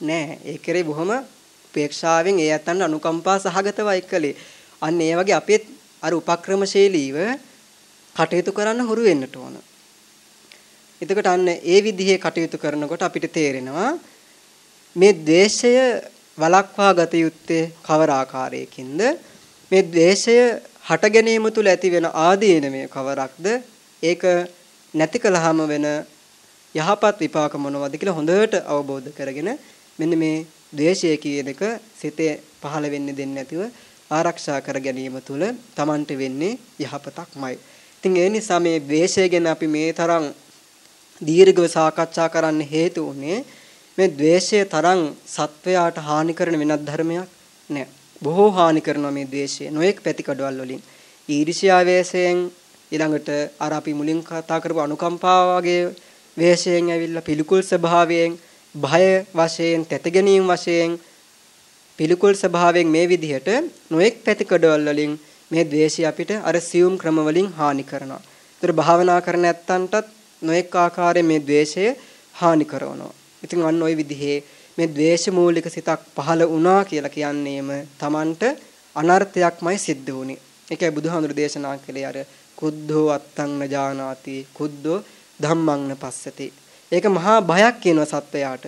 නෑ. ඒ කරේ බොහොම උපේක්ෂාවෙන් ඒ ඇත්තන්ට අනුකම්පා සහගතවයි කළේ. අන්න ඒ වගේ අපිත් අර උපක්‍රමශීලීව කටයුතු කරන්න හුරු වෙන්නට ඕන. එතකොට අන්න ඒ විදිහේ කටයුතු කරනකොට අපිට තේරෙනවා මේ ද්වේෂය වළක්වා ගත යුත්තේ කවර ආකාරයකින්ද මේ ද්වේෂය හට ගැනීම තුල ඇති වෙන ආදීනමය කවරක්ද ඒක නැති කළාම වෙන යහපත් විපාක මොනවද කියලා හොඳට අවබෝධ කරගෙන මෙන්න මේ ද්වේෂය කියන එක සිතේ පහළ වෙන්න දෙන්නේ නැතිව ආරක්ෂා කර ගැනීම තුළ Tamanට වෙන්නේ යහපතක්මයි. ඉතින් ඒ නිසා මේ ද්වේෂය ගැන අපි මේ තරම් දීර්ඝව සාකච්ඡා කරන්න හේතු උනේ මේ ද්වේෂය තරම් සත්වයාට හානි කරන වෙනත් ධර්මයක් නෑ. බොහෝ හානි කරනවා මේ ද්වේෂය නොඑක් පැතිකඩවල් වලින්. ඊර්ෂ්‍යා වේසයෙන් ඊළඟට අර අපි මුලින් කතා කරපු අනුකම්පාව වගේ වේශයෙන් ඇවිල්ලා පිළිකුල් ස්වභාවයෙන් භය වශයෙන් තැත ගැනීම වශයෙන් පිළිකුල් ස්වභාවයෙන් මේ විදිහට නොඑක් පැතිකඩවල වලින් මේ द्वේෂය අපිට අර සියුම් ක්‍රම වලින් හානි කරනවා. ඒතර භාවනා කරන ඇත්තන්ටත් නොඑක් ආකාරයෙන් මේ द्वේෂය හානි කරනවා. ඉතින් අන්න ওই විදිහේ මේ द्वේෂ මූලික සිතක් පහළ වුණා කියලා කියන්නේම Tamanට අනර්ථයක්මයි සිද්ධ වුනේ. ඒකයි බුදුහාමුදුරු දේශනා කළේ අර කුද්ධෝ අත්තං නජානාති කුද්ධෝ ධම්මං පස්සති. ඒක මහා භයක් කියනවා සත්වයාට.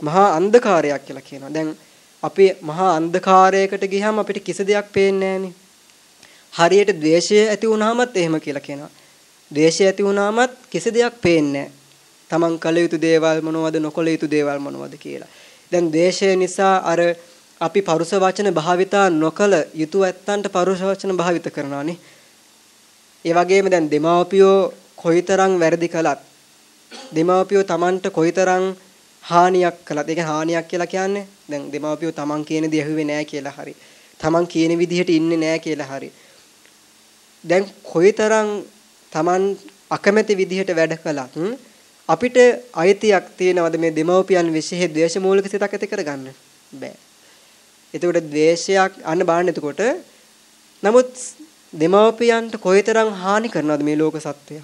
මහා අන්ධකාරයක් කියලා කියනවා. දැන් අපි මහා අන්ධකාරයකට ගියහම අපිට කිසි දෙයක් පේන්නේ හරියට ද්වේෂය ඇති වුණාමත් එහෙම කියලා කියනවා. ද්වේෂය ඇති වුණාමත් කිසි දෙයක් පේන්නේ තමන් කළ යුතු දේවල් මොනවද නොකළ යුතු දේවල් මොනවද කියලා. දැන් ද්වේෂය නිසා අර අපි පරුස වචන භාවිතා නොකළ යුතු ඇත්තන්ට පරුස වචන භාවිත කරනවානේ. ඒ වගේම දැන් දෙමාපියෝ කොයිතරම් වැරදි කළත් දෙමාපියෝ Tamanට කොයිතරම් හානියක් කළත් ඒක හානියක් කියලා කියන්නේ දැන් දෙමාපියෝ Taman කියන දේ ඇහුවේ නෑ කියලා හරි Taman කියන විදිහට ඉන්නේ නෑ කියලා හරි. දැන් කොයිතරම් Taman අකමැති විදිහට වැඩ කළත් අපිට අයිතියක් තියෙනවද මේ දෙමව්පියන් විශේෂ ද්වේෂ මූලික සිතක් ඇති කරගන්න? බෑ. එතකොට ද්වේෂයක් අන්න බලන්න එතකොට. නමුත් දෙමව්පියන්ට කොයිතරම් හානි කරනවද මේ ලෝක සත්වය?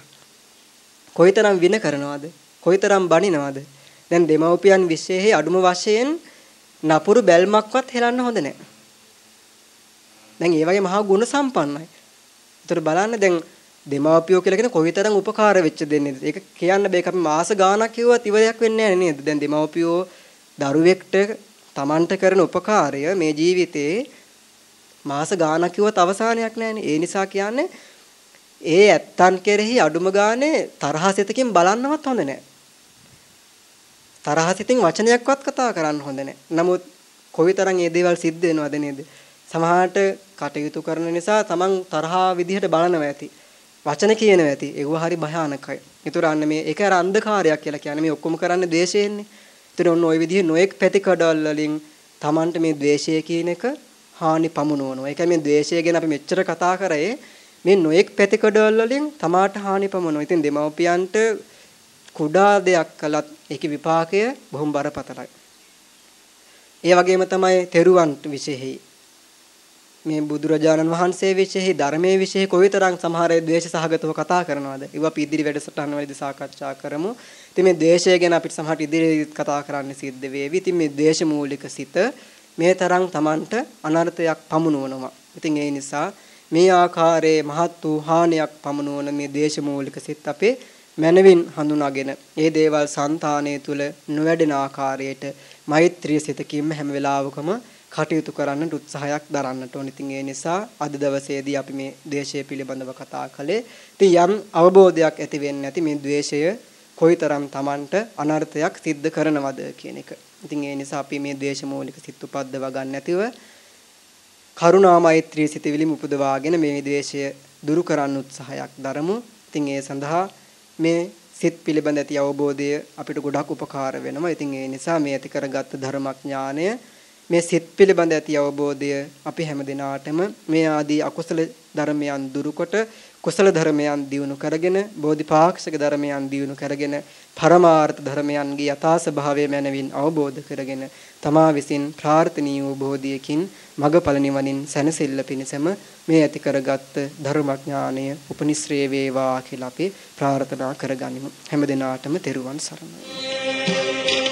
කොයිතරම් වින කරනවද? කොයිතරම් බනිනවද? දැන් දෙමව්පියන් විශේෂයේ අඩුම වශයෙන් නපුරු බැල්මක්වත් හෙලන්න හොඳ නැහැ දැන් ඒ වගේ මහා ගුණ සම්පන්නයි. ඒතර බලන්න දැන් දෙමාපියෝ කියලා කියන කොයිතරම් උපකාර වෙච්ච දෙන්නේද? ඒක කියන්න බෑ. අපි මාස ගාණක් කිව්වත් ඉවරයක් වෙන්නේ නැහැ නේද? දැන් දෙමාපියෝ දරුවෙක්ට Tamanට කරන උපකාරය මේ ජීවිතේ මාස ගාණක් කිව්වත් අවසානයක් නැහැනේ. ඒ නිසා කියන්නේ ඒ ඇත්තන් කෙරෙහි අඩුම ගානේ තරහසිතකින් බලන්නවත් හොඳ නැහැ. තරහසිතින් වචනයක්වත් කතා කරන්න හොඳ නැහැ. නමුත් කොයිතරම් මේ දේවල් සිද්ධ වෙනවද නේද? සමහරට කටයුතු කරන නිසා තමන් තරහා විදිහට බලනවා ඇති. වචන කියනවා ඇති. ඒව හරි භයානකයි. ඒතර අන්න මේ ඒක අර අන්ධකාරයක් කියලා කියන්නේ මේ ඔක්කොම කරන්නේ ද්වේෂයෙන්නේ. ඒතර ඔන්න ওই විදිහේ නොඑක් පැතිකඩවල වලින් තමන්ට මේ ද්වේෂය කියන එක හානි පමුණවනවා. ඒකයි මේ ද්වේෂය ගැන අපි මෙච්චර කතා කරේ මේ නොඑක් පැතිකඩවල වලින් තමාට හානි පමුණවනවා. ඉතින් දෙමව්පියන්ට කුඩා දෙයක් කළත් ඒකේ විපාකය බොහොම බරපතලයි. ඒ වගේම තමයි තෙරුවන්ට විශේෂයි. මේ බුදුරජාණන් වහන්සේ විශේෂයි ධර්මයේ විශේෂයි කොයිතරම් සමහර ද්වේෂ සහගතව කතා කරනවද? ඒව අපි ඉදිරි වැඩසටහන් වලදී සාකච්ඡා කරමු. ඉතින් මේ ද්වේෂය ගැන අපිට සමහරට ඉදිරියේදීත් කතා කරන්න සිද්ධ වේවි. ඉතින් මේ ද්වේෂ මූලික සිත මේ තරම් Tamanට අනර්ථයක් පමුණුවනවා. ඉතින් ඒ නිසා මේ ආකාරයේ මහත් වූ හානියක් පමුණුවන මේ දේශමූලික සිත් අපේ මනවින් හඳුනාගෙන ඒ දේවල් సంతානයේ තුල නොවැඩෙන ආකාරයට මෛත්‍රිය සිතකින්ම හැම වෙලාවකම කටයුතු කරන්නට උත්සාහයක් දරන්නට ඕන. ඉතින් ඒ නිසා අද දවසේදී අපි මේ ද්වේෂය පිළිබඳව කතා කළේ. ඉතින් යම් අවබෝධයක් ඇති වෙන්නේ නැති මේ ද්වේෂය කොයිතරම් Tamanට අනර්ථයක් සිද්ධ කරනවද කියන එක. ඉතින් ඒ නිසා අපි මේ ද්වේෂමූලික සිත් උපද්දව ගන්න නැතිව කරුණා මෛත්‍රී සිතවිලිම උපදවාගෙන මේ ද්වේෂය දුරු කරන්න උත්සාහයක් දරමු. ඉතින් ඒ සඳහා මේ සිත් පිළිබඳ ඇති අවබෝධය අපිට ගොඩක් උපකාර වෙනවා. ඉතින් ඒ නිසා මේ ඇති කරගත් ධර්මඥානය මේ සිත් පිළිබඳ ඇති අවබෝධය අපි හැම දිනාටම මේ ආදී අකුසල ධර්මයන් දුරුකොට කුසල ධර්මයන් දියුණු කරගෙන බෝධිපාක්ෂික ධර්මයන් දියුණු කරගෙන පරමාර්ථ ධර්මයන්ගේ යථා ස්වභාවය මැනවින් අවබෝධ කරගෙන තමා විසින් ප්‍රාර්ථනීය වූ බෝධියකින් මගඵල නිවනින් සැනසෙල්ල පිණසම මේ ඇති කරගත් ධර්මඥානය උපනිශ්‍රේ වේවා කියලා අපි ප්‍රාර්ථනා කරගනිමු. හැම දිනාටම තෙරුවන් සරණයි.